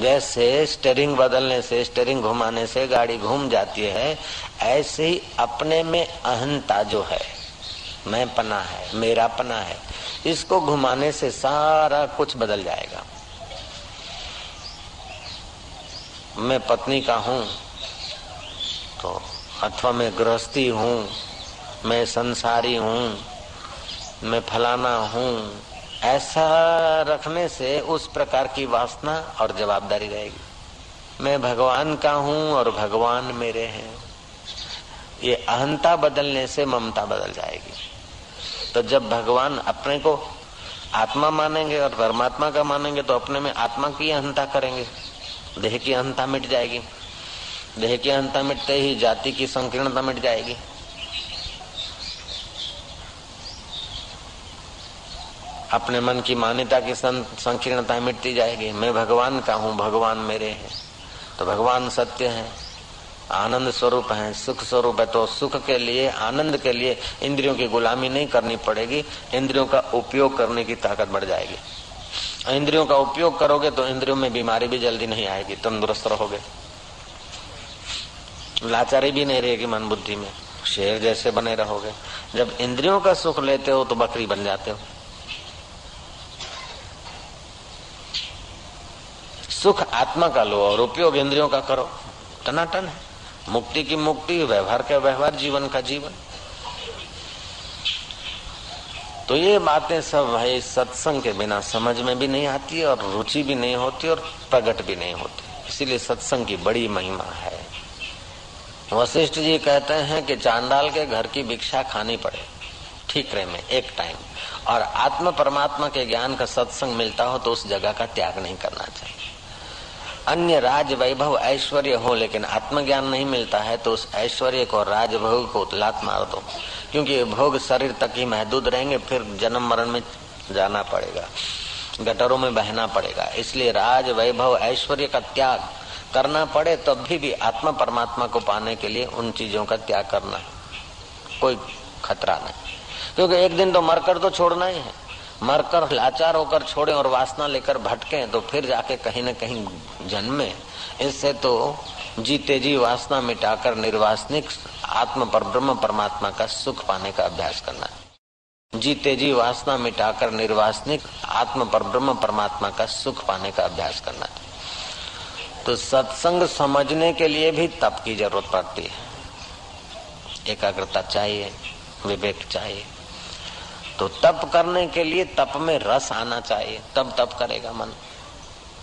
जैसे स्टेरिंग बदलने से स्टेरिंग घुमाने से गाड़ी घूम जाती है। ऐसे ही अपने में अहंता जो है, मैं पना है, मेरा पना है, इसको घुमाने से सारा कुछ बदल जाएगा। मैं पत्नी का हूँ तो अथवा मैं गृहस्थी हूँ, मैं संसारी हूँ, मैं फलाना हूँ ऐसा रखने से उस प्रकार की वासना और जवाबदारी रहेगी। मैं भगवान का हूँ और भगवान मेरे हैं। ये अहंता बदलने से ममता बदल जाएगी। तो जब भगवान अपने को आत्मा मानेंगे और परमात्मा का मानेंगे तो अपने में आत्मा की अहंता करेंगे। देह की अहंता मिट जाएगी। देह की अहंता मिटते ही जाति की संकीर्णता मिट जाएगी। अपने मन की मान्यता की संकीर्णता मिटती जाएगी। मैं भगवान का हूँ, भगवान मेरे हैं। तो भगवान सत्य है, आनंद स्वरूप है, सुख स्वरूप है। तो सुख के लिए, आनंद के लिए इंद्रियों की गुलामी नहीं करनी पड़ेगी। इंद्रियों का उपयोग करने की ताकत बढ़ जाएगी। इंद्रियों का उपयोग करोगे तो इंद्रियों में बीमारी भी जल्दी नहीं आएगी, तंदुरुस्त रहोगे। लाचारी भी नहीं रहेगी मन बुद्धि में। शेर जैसे बने रहोगे। जब इंद्रियों का सुख लेते हो तो बकरी बन जाते हो। सुख आत्मा का लो और उपयोग इंद्रियों का करो। टनाटन है। मुक्ति की मुक्ति, व्यवहार का व्यवहार, जीवन का जीवन। तो ये बातें सब भाई सत्संग के बिना समझ में भी नहीं आती और रुचि भी नहीं होती और प्रकट भी नहीं होती। इसीलिए सत्संग की बड़ी महिमा है। वशिष्ठ जी कहते हैं कि चांडाल के घर की भिक्षा खानी पड़े। ठीक रहे में, एक टाइम और आत्म परमात्मा के ज्ञान का सत्संग मिलता हो तो उस जगह का त्याग नहीं करना चाहिए। अन्य राज वैभव ऐश्वर्य हो लेकिन आत्मज्ञान नहीं मिलता है तो उस ऐश्वर्य को राज भोग को लात मार दो। क्योंकि भोग शरीर तक ही महदूद रहेंगे फिर जन्म मरण में जाना पड़ेगा। गटरों में बहना पड़ेगा। इसलिए राज वैभव ऐश्वर्य का त्याग करना पड़े तब भी, भी आत्मा परमात्मा को पाने के लिए उन चीज़ों का त्याग करना है। कोई खतरा नहीं। क्योंकि एक दिन तो मरकर तो छोड़ना ही है। मरकर, लाचार होकर छोड़े और वासना लेकर भटके तो फिर जाके कहीं न कहीं जन्मे। इससे तो जीते जी वासना मिटाकर निर्वासनिक आत्म पर, ब्रह्म परमात्मा का सुख पाने का अभ्यास करना है। जीते जी वासना मिटाकर निर्वासनिक आत्म पर, ब्रह्म परमात्मा का सुख पाने का अभ्यास करना है। तो सत्संग समझने के लिए भी तप की ज़रूरत पड़ती है। एकाग्रता चाहिए, विवेक चाहिए तो तप करने के लिए तप में रस आना चाहिए। तब तप करेगा मन।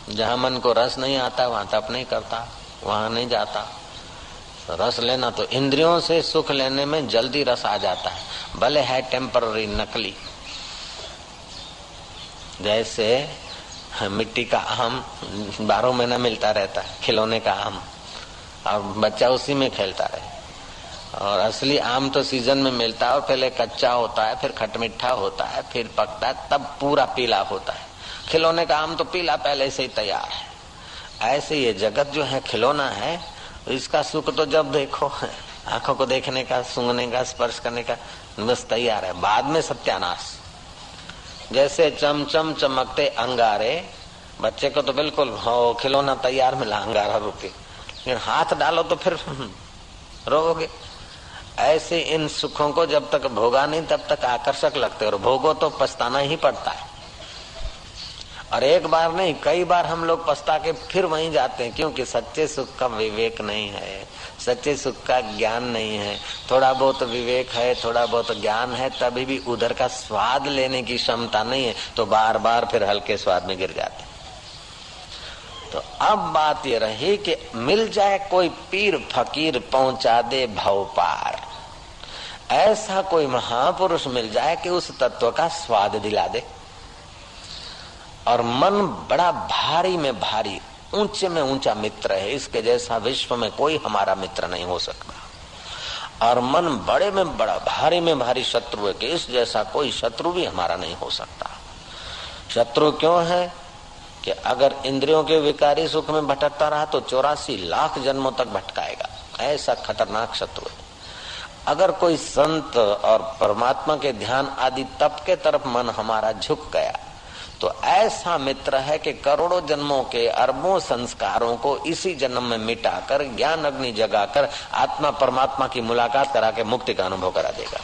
जहाँ मन को रस नहीं आता, वहाँ तप नहीं करता, वहाँ नहीं जाता। रस लेना तो इंद्रियों से सुख लेने में जल्दी रस आ जाता है। भले है टेम्पररी नकली। जैसे मिट्टी का आम बारह महीना मिलता रहता है, खिलौने का आम। और बच्चा उसी में खेलता रहे। और असली आम तो सीज़न में मिलता है और पहले कच्चा होता है, फिर खटमिठा होता है, फिर पकता है, तब पूरा पीला होता है। खिलौने का आम तो पीला पहले से ही तैयार है। ऐसे ये जगत जो है खिलौना है, इसका सुख तो जब देखो, आँखों को देखने का, सूंघने का, स्पर्श करने का, बस तैयार है। बाद में सत्यानाश। जैसे चमचम चमकते अंगारे, बच्चे को तो बिल्कुल, हो, खिलौना तैयार मिला, अंगारा रूपी। हाथ डालो तो फिर रोगे ऐसे इन सुखों को जब तक भोगा नहीं, तब तक आकर्षक लगते और भोगो तो पछताना ही पड़ता है। और एक बार नहीं, कई बार हम लोग पछता के फिर वहीं जाते हैं, क्योंकि सच्चे सुख का विवेक नहीं है। सच्चे सुख का ज्ञान नहीं है। थोड़ा बहुत विवेक है, थोड़ा बहुत ज्ञान है, तभी भी उधर का स्वाद लेने की क्षमता नहीं है। तो बार बार फिर हल्के स्वाद में गिर जाते तो अब बात ये रही कि मिल जाए कोई पीर फकीर पहुँचा दे भव पार। ऐसा कोई महापुरुष मिल जाए कि उस तत्व का स्वाद दिला दे। और मन बड़ा भारी में भारी, ऊँचे में ऊँचा मित्र है, इसके जैसा विश्व में कोई हमारा मित्र नहीं हो सकता। और मन बड़े में बड़ा, भारी में भारी शत्रु है कि इस जैसा कोई शत्रु भी हमारा नहीं हो सकता। शत्रु क्यों है? कि अगर इंद्रियों के विकारी सुख में भटकता रहा तो चौरासी लाख जन्मों तक भटकाएगा। ऐसा खतरनाक शत्रु है। अगर कोई संत और परमात्मा के ध्यान आदि तप के तरफ़ मन हमारा झुक गया तो ऐसा मित्र है कि करोड़ों जन्मों के अरबों संस्कारों को इसी जन्म में मिटाकर, ज्ञान अग्नि जगाकर, आत्मा परमात्मा की मुलाकात करा के मुक्ति का अनुभव करा देगा।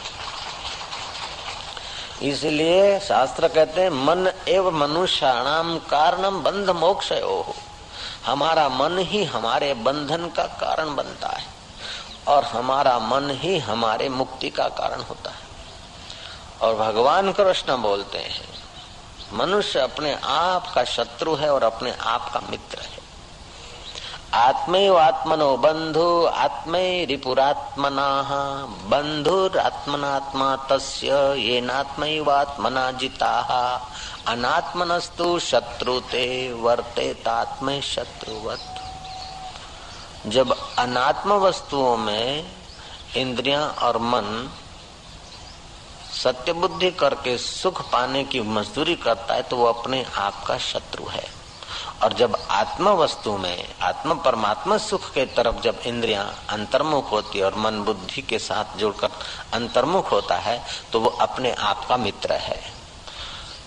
इसलिए शास्त्र कहते हैं, मन एवं मनुष्याणाम कारणम बंध मोक्ष हमारा मन ही हमारे बंधन का कारण बनता है और हमारा मन ही हमारे मुक्ति का कारण होता है। और भगवान कृष्ण बोलते हैं, मनुष्य अपने आप का शत्रु है और अपने आप का मित्र है। आत्मैव आत्मनो बंधु आत्मै रिपुरात्मना बंधुरात्मनात्मा तस्य ये नात्मैवात्मना जिता अनात्मनस्तु शत्रुते वर्ते तात्म शत्रुवत जब अनात्म वस्तुओं में इंद्रियाँ और मन सत्य बुद्धि करके सुख पाने की मजदूरी करता है तो वो अपने आप का शत्रु है। और जब आत्म वस्तु में आत्म परमात्मा सुख के तरफ़ जब इंद्रियाँ अंतर्मुख होती है और मन बुद्धि के साथ जुड़कर अंतर्मुख होता है तो वो अपने आप का मित्र है।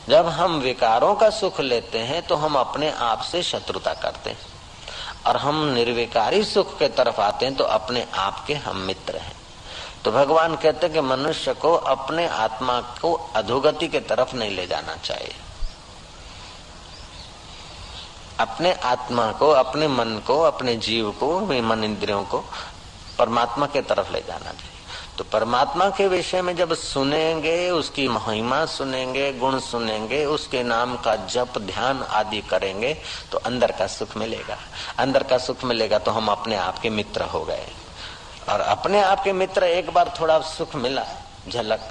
जब हम विकारों का सुख लेते हैं तो हम अपने आप से शत्रुता करते हैं। और हम निर्विकारी सुख के तरफ़ आते हैं तो अपने आप के हम मित्र हैं। तो भगवान कहते हैं कि मनुष्य को अपने आत्मा को अधोगति के तरफ़ नहीं ले जाना चाहिए। अपने आत्मा को, अपने मन को, अपने जीव को मन इंद्रियों को परमात्मा के तरफ़ ले जाना चाहिए। तो परमात्मा के विषय में जब सुनेंगे, उसकी महिमा सुनेंगे, गुण सुनेंगे, उसके नाम का जप, ध्यान आदि करेंगे तो अंदर का सुख मिलेगा। अंदर का सुख मिलेगा तो हम अपने आप के मित्र हो गए। और अपने आप के मित्र एक बार थोड़ा सुख मिला, झलक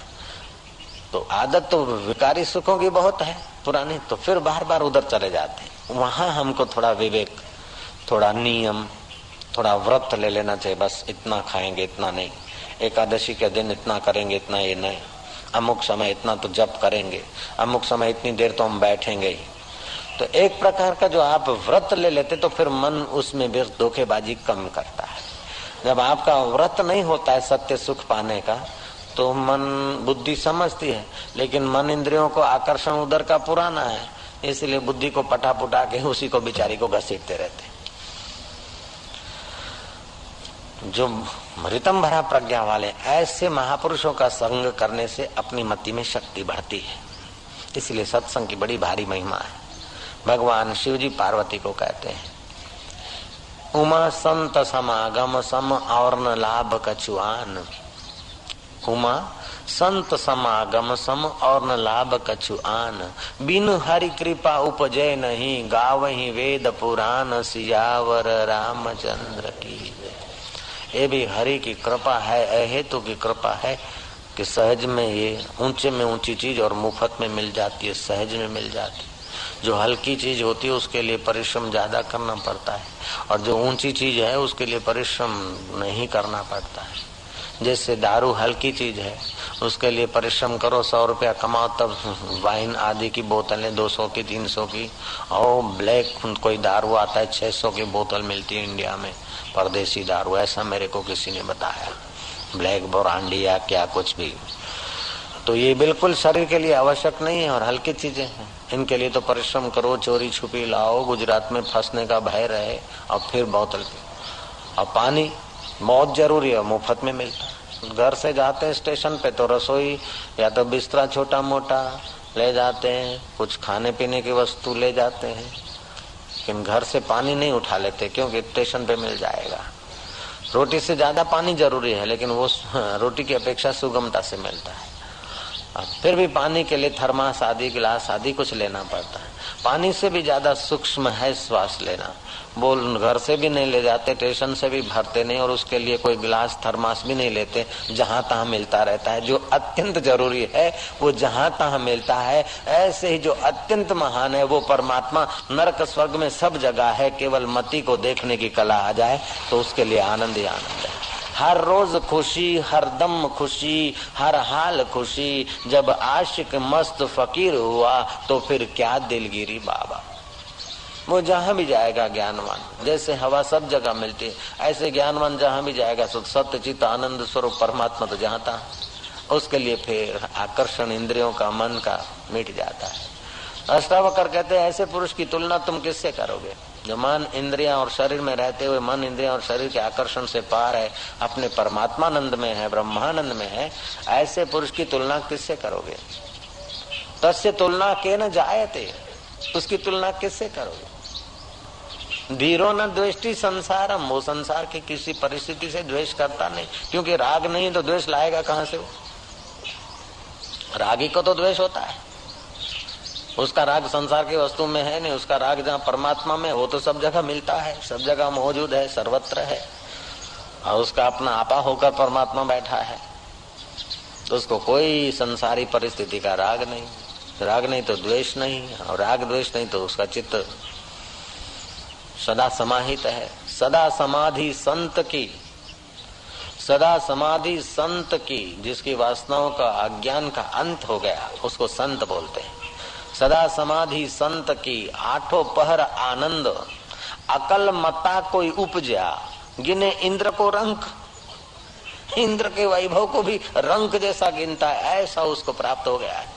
तो आदत तो विकारी सुखों की बहुत है, पुरानी तो फिर बार बार उधर चले जाते वहाँ हमको थोड़ा विवेक, थोड़ा नियम, थोड़ा व्रत ले लेना चाहिए। बस इतना खाएँगे, इतना नहीं। एकादशी के दिन इतना करेंगे, इतना ये नहीं। अमुक समय इतना तो जप करेंगे। अमुक समय इतनी देर तो हम बैठेंगे ही। तो एक प्रकार का जो आप व्रत ले लेते तो फिर मन उसमें भी धोखेबाजी कम करता है। जब आपका व्रत नहीं होता है सत्य सुख पाने का तो मन बुद्धि समझती है। लेकिन मन इंद्रियों को आकर्षण उधर का पुराना है। इसलिए बुद्धि को पटा पुटा के उसी को बिचारी को घसीटते रहते जो मृतम भरा प्रज्ञा वाले ऐसे महापुरुषों का संग करने से अपनी मति में शक्ति बढ़ती है। इसलिए सत्संग की बड़ी भारी महिमा है। भगवान शिव जी पार्वती को कहते हैं, उमा संत समागम सम और लाभ कछुआन। उमा संत समागम सम और न लाभ कछु आन। बिन हरि कृपा उपजय नहीं गाव ही वेद पुराण सियावर रामचंद्र की ये भी हरि की कृपा है, अहेतु की कृपा है कि सहज में ये ऊँचे में ऊँची चीज़ और मुफ़्त में मिल जाती है, सहज में मिल जाती है। जो हल्की चीज़ होती है, उसके लिए परिश्रम ज़्यादा करना पड़ता है। और जो ऊँची चीज़ है, उसके लिए परिश्रम नहीं करना पड़ता है। जैसे दारू हल्की चीज़ है, उसके लिए परिश्रम करो, सौ रुपया कमाओ, तब वाइन आदि की बोतलें दो सौ की, तीन सौ की, और ब्लैक कोई दारू आता है, छह सौ की बोतल मिलती है इंडिया में, परदेसी दारू, ऐसा मेरे को किसी ने बताया। ब्लैक बोरांडी या क्या कुछ भी। तो ये बिल्कुल शरीर के लिए आवश्यक नहीं है, और हल्की चीज़ें हैं। इनके लिए तो परिश्रम करो, चोरी छुपी लाओ, गुजरात में फंसने का भय रहे, और फिर बोतल और पानी बहुत ज़रूरी है, मुफ़्त में मिलता घर से जाते हैं स्टेशन पे तो रसोई या तो बिस्तरा छोटा मोटा ले जाते हैं, कुछ खाने पीने की वस्तु ले जाते हैं। लेकिन घर से पानी नहीं उठा लेते क्योंकि स्टेशन पे मिल जाएगा। रोटी से ज़्यादा पानी ज़रूरी है, लेकिन वो रोटी की अपेक्षा सुगमता से मिलता है। फिर भी पानी के लिए थर्मास आदि, गिलास आदि कुछ लेना पड़ता है। पानी से भी ज़्यादा सूक्ष्म है श्वास लेना। बोल, घर से भी नहीं ले जाते स्टेशन से भी भरते नहीं, और उसके लिए कोई गिलास, थर्मास भी नहीं लेते, जहाँ तहा मिलता रहता है। जो अत्यंत ज़रूरी है, वो जहाँ तहा मिलता है, ऐसे ही जो अत्यंत महान है, वो परमात्मा नरक स्वर्ग में सब जगह है, केवल मति को देखने की कला आ जाए तो उसके लिए आनंद ही आनंद है। हर रोज खुशी, हर दम खुशी, हर हाल खुशी। जब आशिक मस्त फकीर हुआ तो फिर क्या दिलगिरी बाबा। वो जहाँ भी जाएगा ज्ञानवान। जैसे हवा सब जगह मिलती है, ऐसे ज्ञानवान जहाँ भी जाएगा, सुख, सत्य, चित्त, आनंद, स्वरूप, परमात्मा तो जहाँ था। उसके लिए फिर आकर्षण इंद्रियों का, मन का मिट जाता है। अष्टावकर कहते हैं, ऐसे पुरुष की तुलना तुम किससे करोगे? जो मन इंद्रिया और शरीर में रहते हुए मन इंद्रिया और शरीर के आकर्षण से पार है, अपने परमात्मानंद में है, ब्रह्मानंद में है, ऐसे पुरुष की तुलना किससे करोगे? तस्य तुलना के न जायते, उसकी तुलना किससे करोगे? धीरो न द्वेष्टि संसारम, वो संसार की किसी परिस्थिति से द्वेष करता नहीं, क्योंकि राग नहीं तो द्वेष लाएगा कहाँ से वो? रागी को तो द्वेष होता है। उसका राग संसार की वस्तु में है, नहीं, उसका राग जहाँ परमात्मा में, वो तो सब जगह मिलता है, सब जगह मौजूद है, सर्वत्र है। और उसका अपना आपा होकर परमात्मा बैठा है। तो उसको कोई संसारी परिस्थिति का राग नहीं राग नहीं तो द्वेष नहीं, और राग द्वेष नहीं तो उसका चित्त सदा समाहित है। सदा समाधि संत की, सदा समाधि संत की, जिसकी वासनाओं का अज्ञान का अंत हो गया, उसको संत बोलते हैं। सदा समाधि संत की आठों पहर आनंद। अकल मता कोई उपजा, गिने इंद्र को रंक। इंद्र के वैभव को भी रंक जैसा गिनता है, ऐसा उसको प्राप्त हो गया है।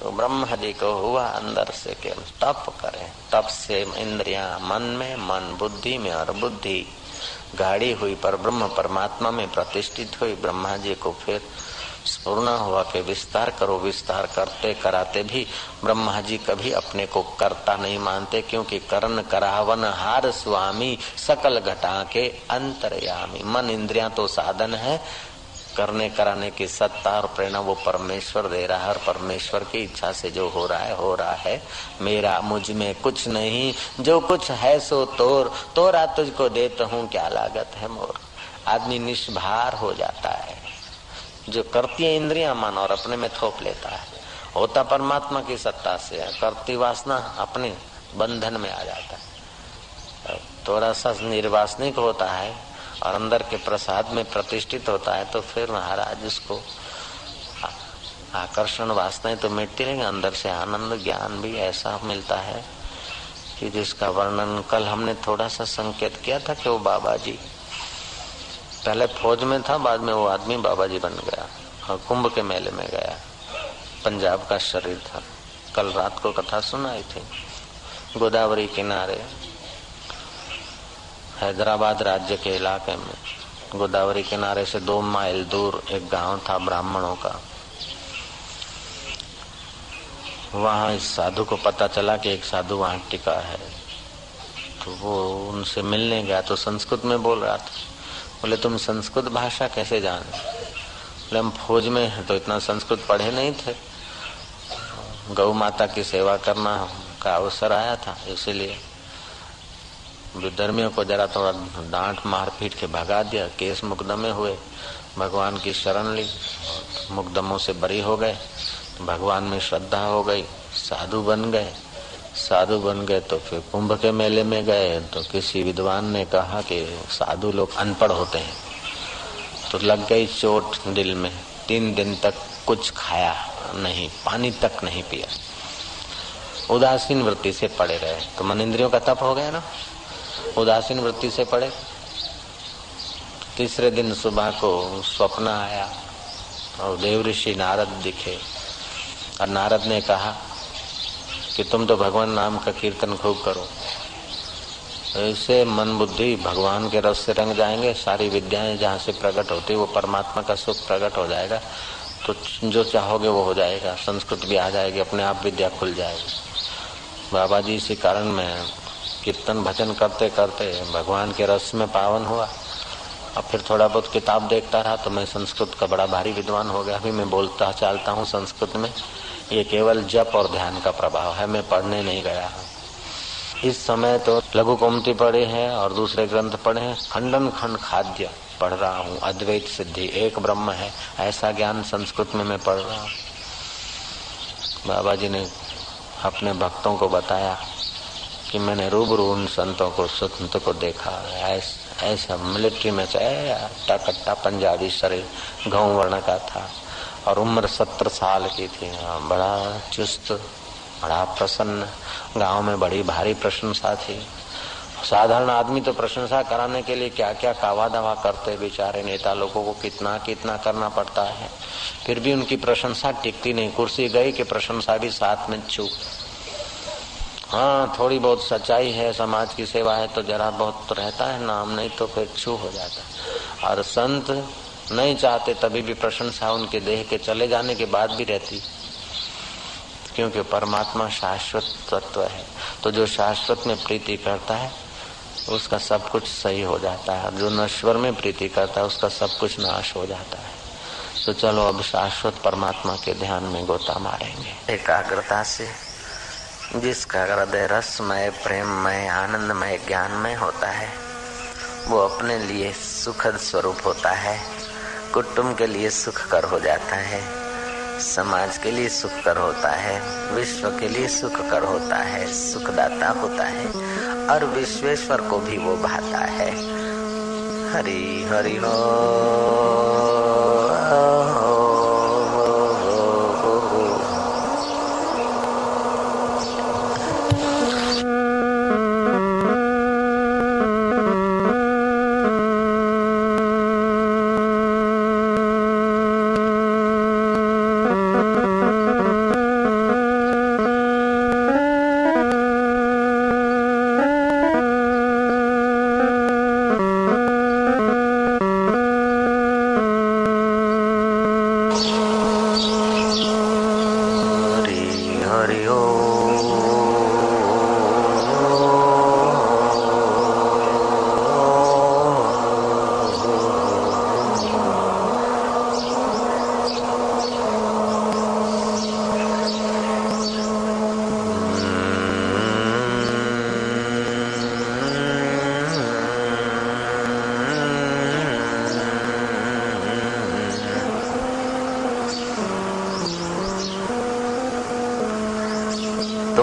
तो ब्रह्म जी को हुआ अंदर से कि तप करें। तप से इंद्रिया मन में, मन बुद्धि में और बुद्धि। गाड़ी हुई पर ब्रह्म परमात्मा में प्रतिष्ठित हुई, ब्रह्मा जी को फिर स्पूर्ण हुआ के विस्तार करो, विस्तार करते कराते भी ब्रह्मा जी कभी अपने को करता नहीं मानते, क्योंकि करण, करावन, हार, स्वामी, सकल घटा के अंतरयामी। मन इंद्रिया तो साधन है। करने कराने की सत्ता और प्रेरणा वो परमेश्वर दे रहा है और परमेश्वर की इच्छा से जो हो रहा है, हो रहा है। मेरा, मुझमें कुछ नहीं। जो कुछ है सो तोर। तोरा तुझको देता हूँ, क्या लागत है मोर? आदमी निष्भार हो जाता है। जो करती है इंद्रिया, मन और अपने में थोप लेता है। होता परमात्मा की सत्ता से है। करती वासना अपने बंधन में आ जाता है। थोड़ा सा निर्वासनिक होता है और अंदर के प्रसाद में प्रतिष्ठित होता है तो फिर महाराज उसको आकर्षण वासनाएँ तो मिटती रहेंगे। अंदर से आनंद, ज्ञान भी ऐसा मिलता है कि जिसका वर्णन कल हमने थोड़ा सा संकेत किया था कि वो बाबा जी पहले फौज में था, बाद में वो आदमी बाबा जी बन गया और कुंभ के मेले में गया। पंजाब का शरीर था। कल रात को कथा सुनाई थी। गोदावरी किनारे, हैदराबाद राज्य के इलाके में, गोदावरी किनारे से दो माइल दूर एक गाँव था ब्राह्मणों का। वहाँ इस साधु को पता चला कि एक साधु वहाँ टिका है। तो वो उनसे मिलने गया तो संस्कृत में बोल रहा था। बोले, तुम संस्कृत भाषा कैसे जान? बोले, हम फौज में हैं तो इतना संस्कृत पढ़े नहीं थे। गौ माता की सेवा करना का अवसर आया था, इसीलिए विधर्मियों को जरा थोड़ा डांट मार पीट के भगा दिया। केस मुकदमे हुए, भगवान की शरण ली, मुकदमों से बरी हो गए, भगवान में श्रद्धा हो गई, साधु बन गए। साधु बन गए तो फिर कुंभ के मेले में गए तो किसी विद्वान ने कहा कि साधु लोग अनपढ़ होते हैं। तो लग गई चोट दिल में। तीन दिन तक कुछ खाया नहीं, पानी तक नहीं पिया। उदासीन वृत्ति से पड़े रहे। तो मन इंद्रियों का तप हो गया ना? उदासीन वृत्ति से पड़े। तीसरे दिन सुबह को स्वप्न आया और देव ऋषि नारद दिखे। और नारद ने कहा कि तुम तो भगवान नाम का कीर्तन खूब करो। ऐसे मन बुद्धि भगवान के रस से रंग जाएँगे, सारी विद्याएँ जहाँ से प्रकट होती, वो परमात्मा का सुख प्रकट हो जाएगा। तो जो चाहोगे वो हो जाएगा, संस्कृत भी आ जाएगी, अपने आप विद्या खुल जाएगी। बाबा जी इसी कारण मैं कीर्तन भजन करते करते भगवान के रस में पावन हुआ। अब फिर थोड़ा बहुत किताब देखता रहा तो मैं संस्कृत का बड़ा भारी विद्वान हो गया। अभी मैं बोलता, चालता हूँ संस्कृत में। ये केवल जप और ध्यान का प्रभाव है, मैं पढ़ने नहीं गया। इस समय तो लघु कोमती पढ़े हैं और दूसरे ग्रंथ पढ़े हैं। खंडन खंड खाद्य पढ़ रहा हूँ, अद्वैत सिद्धि, एक ब्रह्म है, ऐसा ज्ञान संस्कृत में मैं पढ़ रहा हूँ। बाबा जी ने अपने भक्तों को बताया कि मैंने रूबरू उन संतों को संत को देखा। ऐसा मिलिट्री में से अट्टा कट्टा पंजाबी शरीर गाँव वर्ण का था। और उम्र सत्तर साल की थी। हाँ, बड़ा चुस्त बड़ा प्रसन्न गाँव में बड़ी भारी प्रशंसा थी। साधारण आदमी तो प्रशंसा कराने के लिए क्या क्या कावा दवा करते बेचारे नेता लोगों को कितना कितना करना पड़ता है। फिर भी उनकी प्रशंसा टिकती नहीं। कुर्सी गई कि प्रशंसा भी साथ में चुप हाँ थोड़ी बहुत सच्चाई है समाज की सेवा है तो जरा बहुत तो रहता है नाम नहीं तो फिर छू हो जाता और संत नहीं चाहते तभी भी प्रशंसा उनके देह के चले जाने के बाद भी रहती। क्योंकि परमात्मा शाश्वत तत्व है। तो जो शाश्वत में प्रीति करता है, उसका सब कुछ सही हो जाता है। जो नश्वर में प्रीति करता है, उसका सब कुछ नाश हो जाता है। तो चलो अब शाश्वत परमात्मा के ध्यान में गोता मारेंगे। एकाग्रता से, जिसका हृदय रसमय, प्रेममय, आनंदमय, ज्ञानमय होता है, वो अपने लिए सुखद स्वरूप होता है। कुटुंब के लिए सुख कर हो जाता है, समाज के लिए सुख कर होता है, विश्व के लिए सुख कर होता है, सुखदाता होता है, और विश्वेश्वर को भी वो भाता है। हरि हरि हो।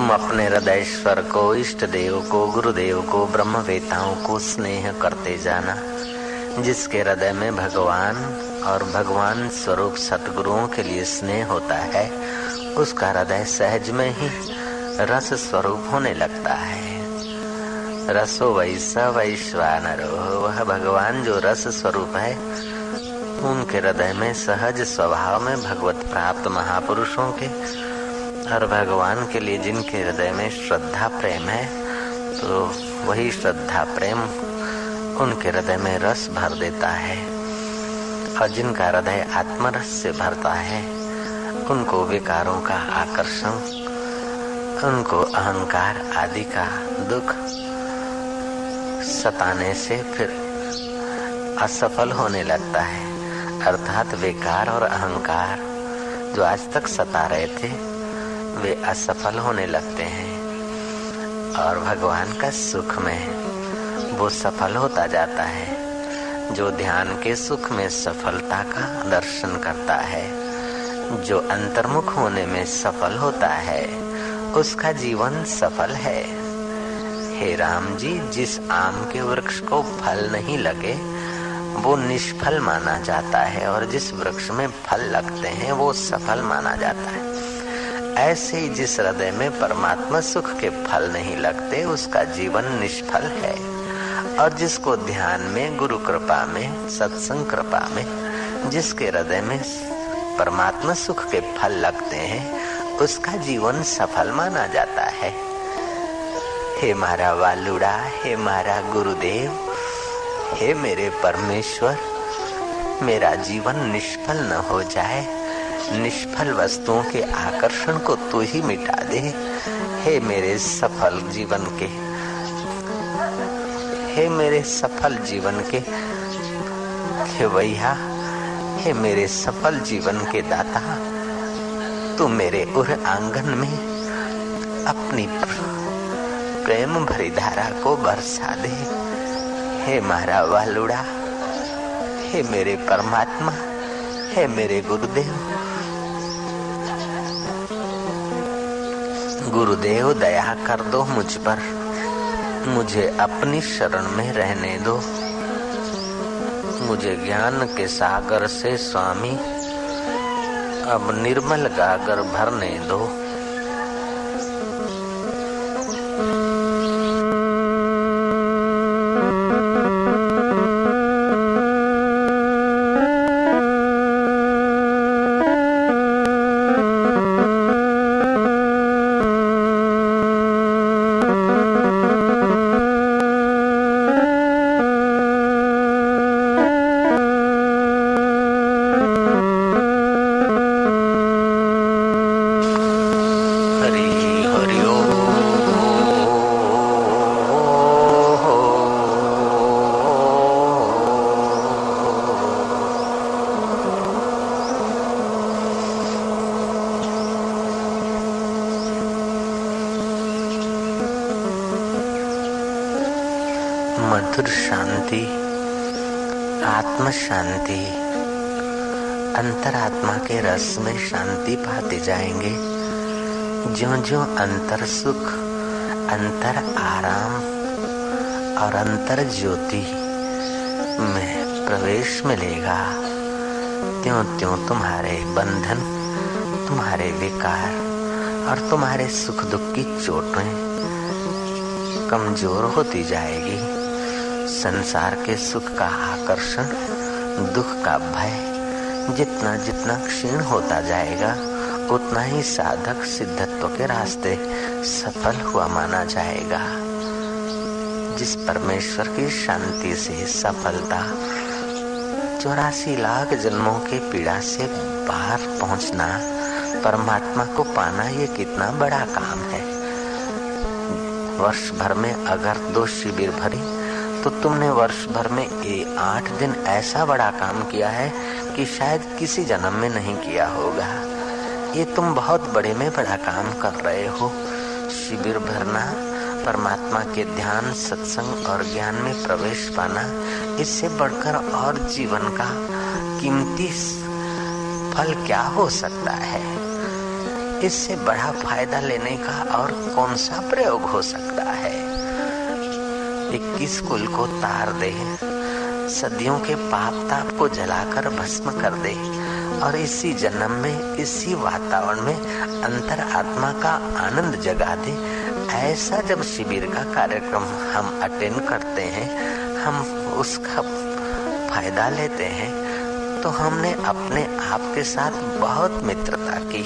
तुम अपने हृदयश्वर को, इष्ट देव को, गुरुदेव को ब्रह्म वेताओं को स्नेह करते जाना, जिसके हृदय में भगवान और भगवान स्वरूप सतगुरुओं के लिए स्नेह होता है, उसका हृदय सहज में ही रस स्वरूप होने लगता है। रसो वैसा वैश्वानरो, वह भगवान जो रस स्वरूप है, उनके हृदय में सहज स्वभाव में भगवत प्राप्त महापुरुषों के हर भगवान के लिए जिनके हृदय में श्रद्धा प्रेम है तो वही श्रद्धा प्रेम उनके हृदय में रस भर देता है। और जिनका हृदय आत्मरस से भरता है, उनको विकारों का आकर्षण, उनको अहंकार आदि का दुख सताने से फिर असफल होने लगता है। अर्थात विकार और अहंकार जो आज तक सता रहे थे वे असफल होने लगते हैं और भगवान का सुख में वो सफल होता जाता है, जो ध्यान के सुख में सफलता का दर्शन करता है, जो अंतर्मुख होने में सफल होता है, उसका जीवन सफल है। हे राम जी, जिस आम के वृक्ष को फल नहीं लगे, वो निष्फल माना जाता है और जिस वृक्ष में फल लगते हैं, वो सफल माना जाता है। ऐसे ही जिस हृदय में परमात्मा सुख के फल नहीं लगते, उसका जीवन निष्फल है। और जिसको ध्यान में, गुरु कृपा में, सत्संग कृपा में, जिसके हृदय में परमात्मा सुख के फल लगते हैं, उसका जीवन सफल माना जाता है। हे मारा वालुड़ा, हे मारा गुरुदेव, हे मेरे परमेश्वर, मेरा जीवन निष्फल न हो जाए। निष्फल वस्तुओं के आकर्षण को तू ही मिटा दे। हे मेरे सफल जीवन के। हे मेरे सफल जीवन के। खेवैया हे मेरे सफल जीवन के दाता, तू मेरे उर आँगन में अपनी प्रेम भरी धारा को बरसा दे। हे मारा वालुड़ा हे मेरे परमात्मा, हे मेरे गुरुदेव गुरुदेव, दया कर दो मुझ पर। मुझे अपनी शरण में रहने दो। मुझे ज्ञान के सागर से स्वामी, अब निर्मल गागर भरने दो। जाएँगे। जो जो अंतर सुख, अंतर आराम और अंतर ज्योति में प्रवेश मिलेगा त्यों त्यों तुम्हारे बंधन, तुम्हारे विकार और तुम्हारे सुख दुख की चोटें कमज़ोर होती जाएगी। संसार के सुख का आकर्षण, दुख का भय जितना जितना क्षीण होता जाएगा उतना ही साधक सिद्धत्व के रास्ते सफल हुआ माना जाएगा। जिस परमेश्वर की शांति से सफलता, चौरासी लाख जन्मों के पीड़ा से बाहर पहुँचना, परमात्मा को पाना ये कितना बड़ा काम है। वर्ष भर में अगर दो शिविर भरी तो तुमने वर्ष भर में ये आठ दिन ऐसा बड़ा काम किया है कि शायद किसी जन्म में नहीं किया होगा। ये तुम बहुत बड़े में बड़ा काम कर रहे हो। शिविर भरना, परमात्मा के ध्यान, सत्संग और ज्ञान में प्रवेश पाना, इससे बढ़कर और जीवन का कीमती फल क्या हो सकता है? इससे बड़ा फ़ायदा लेने का और कौन सा प्रयोग हो सकता है? इक्कीस कुल को तार दे। सदियों के पाप ताप को जलाकर भस्म कर दे। और इसी जन्म में, इसी वातावरण में अंतर आत्मा का आनंद जगा दे। ऐसा जब शिविर का कार्यक्रम हम अटेंड करते हैं, हम उसका फ़ायदा लेते हैं तो हमने अपने आप के साथ बहुत मित्रता की,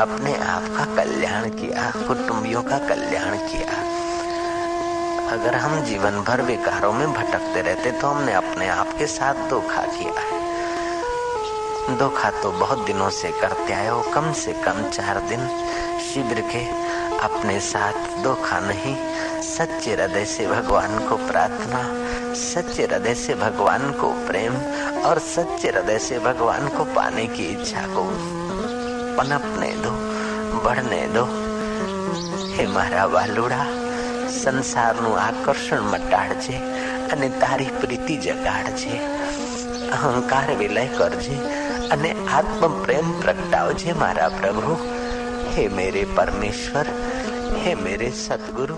अपने आप का कल्याण किया, कुटुंबियों का कल्याण किया। अगर हम जीवन भर विकारों में भटकते रहते तो हमने अपने आप के साथ धोखा किया है। धोखा तो बहुत दिनों से करते आए हो कम से कम चार दिन शिविर के अपने साथ धोखा नहीं सच्चे हृदय से भगवान को प्रार्थना सच्चे हृदय से भगवान को प्रेम और सच्चे हृदय से भगवान को पाने की इच्छा को पनपने दो बढ़ने दो हे मारा वालुड़ा સંસારનું આકર્ષણ મટાડજે અને તારી પ્રીતિ જગાડજે અહંકાર વિલય કરજે અને આત્મ પ્રેમ પ્રગટાવજે મારા પ્રભુ હે મેરે પરમેશ્વર હે મેરે સદગુરુ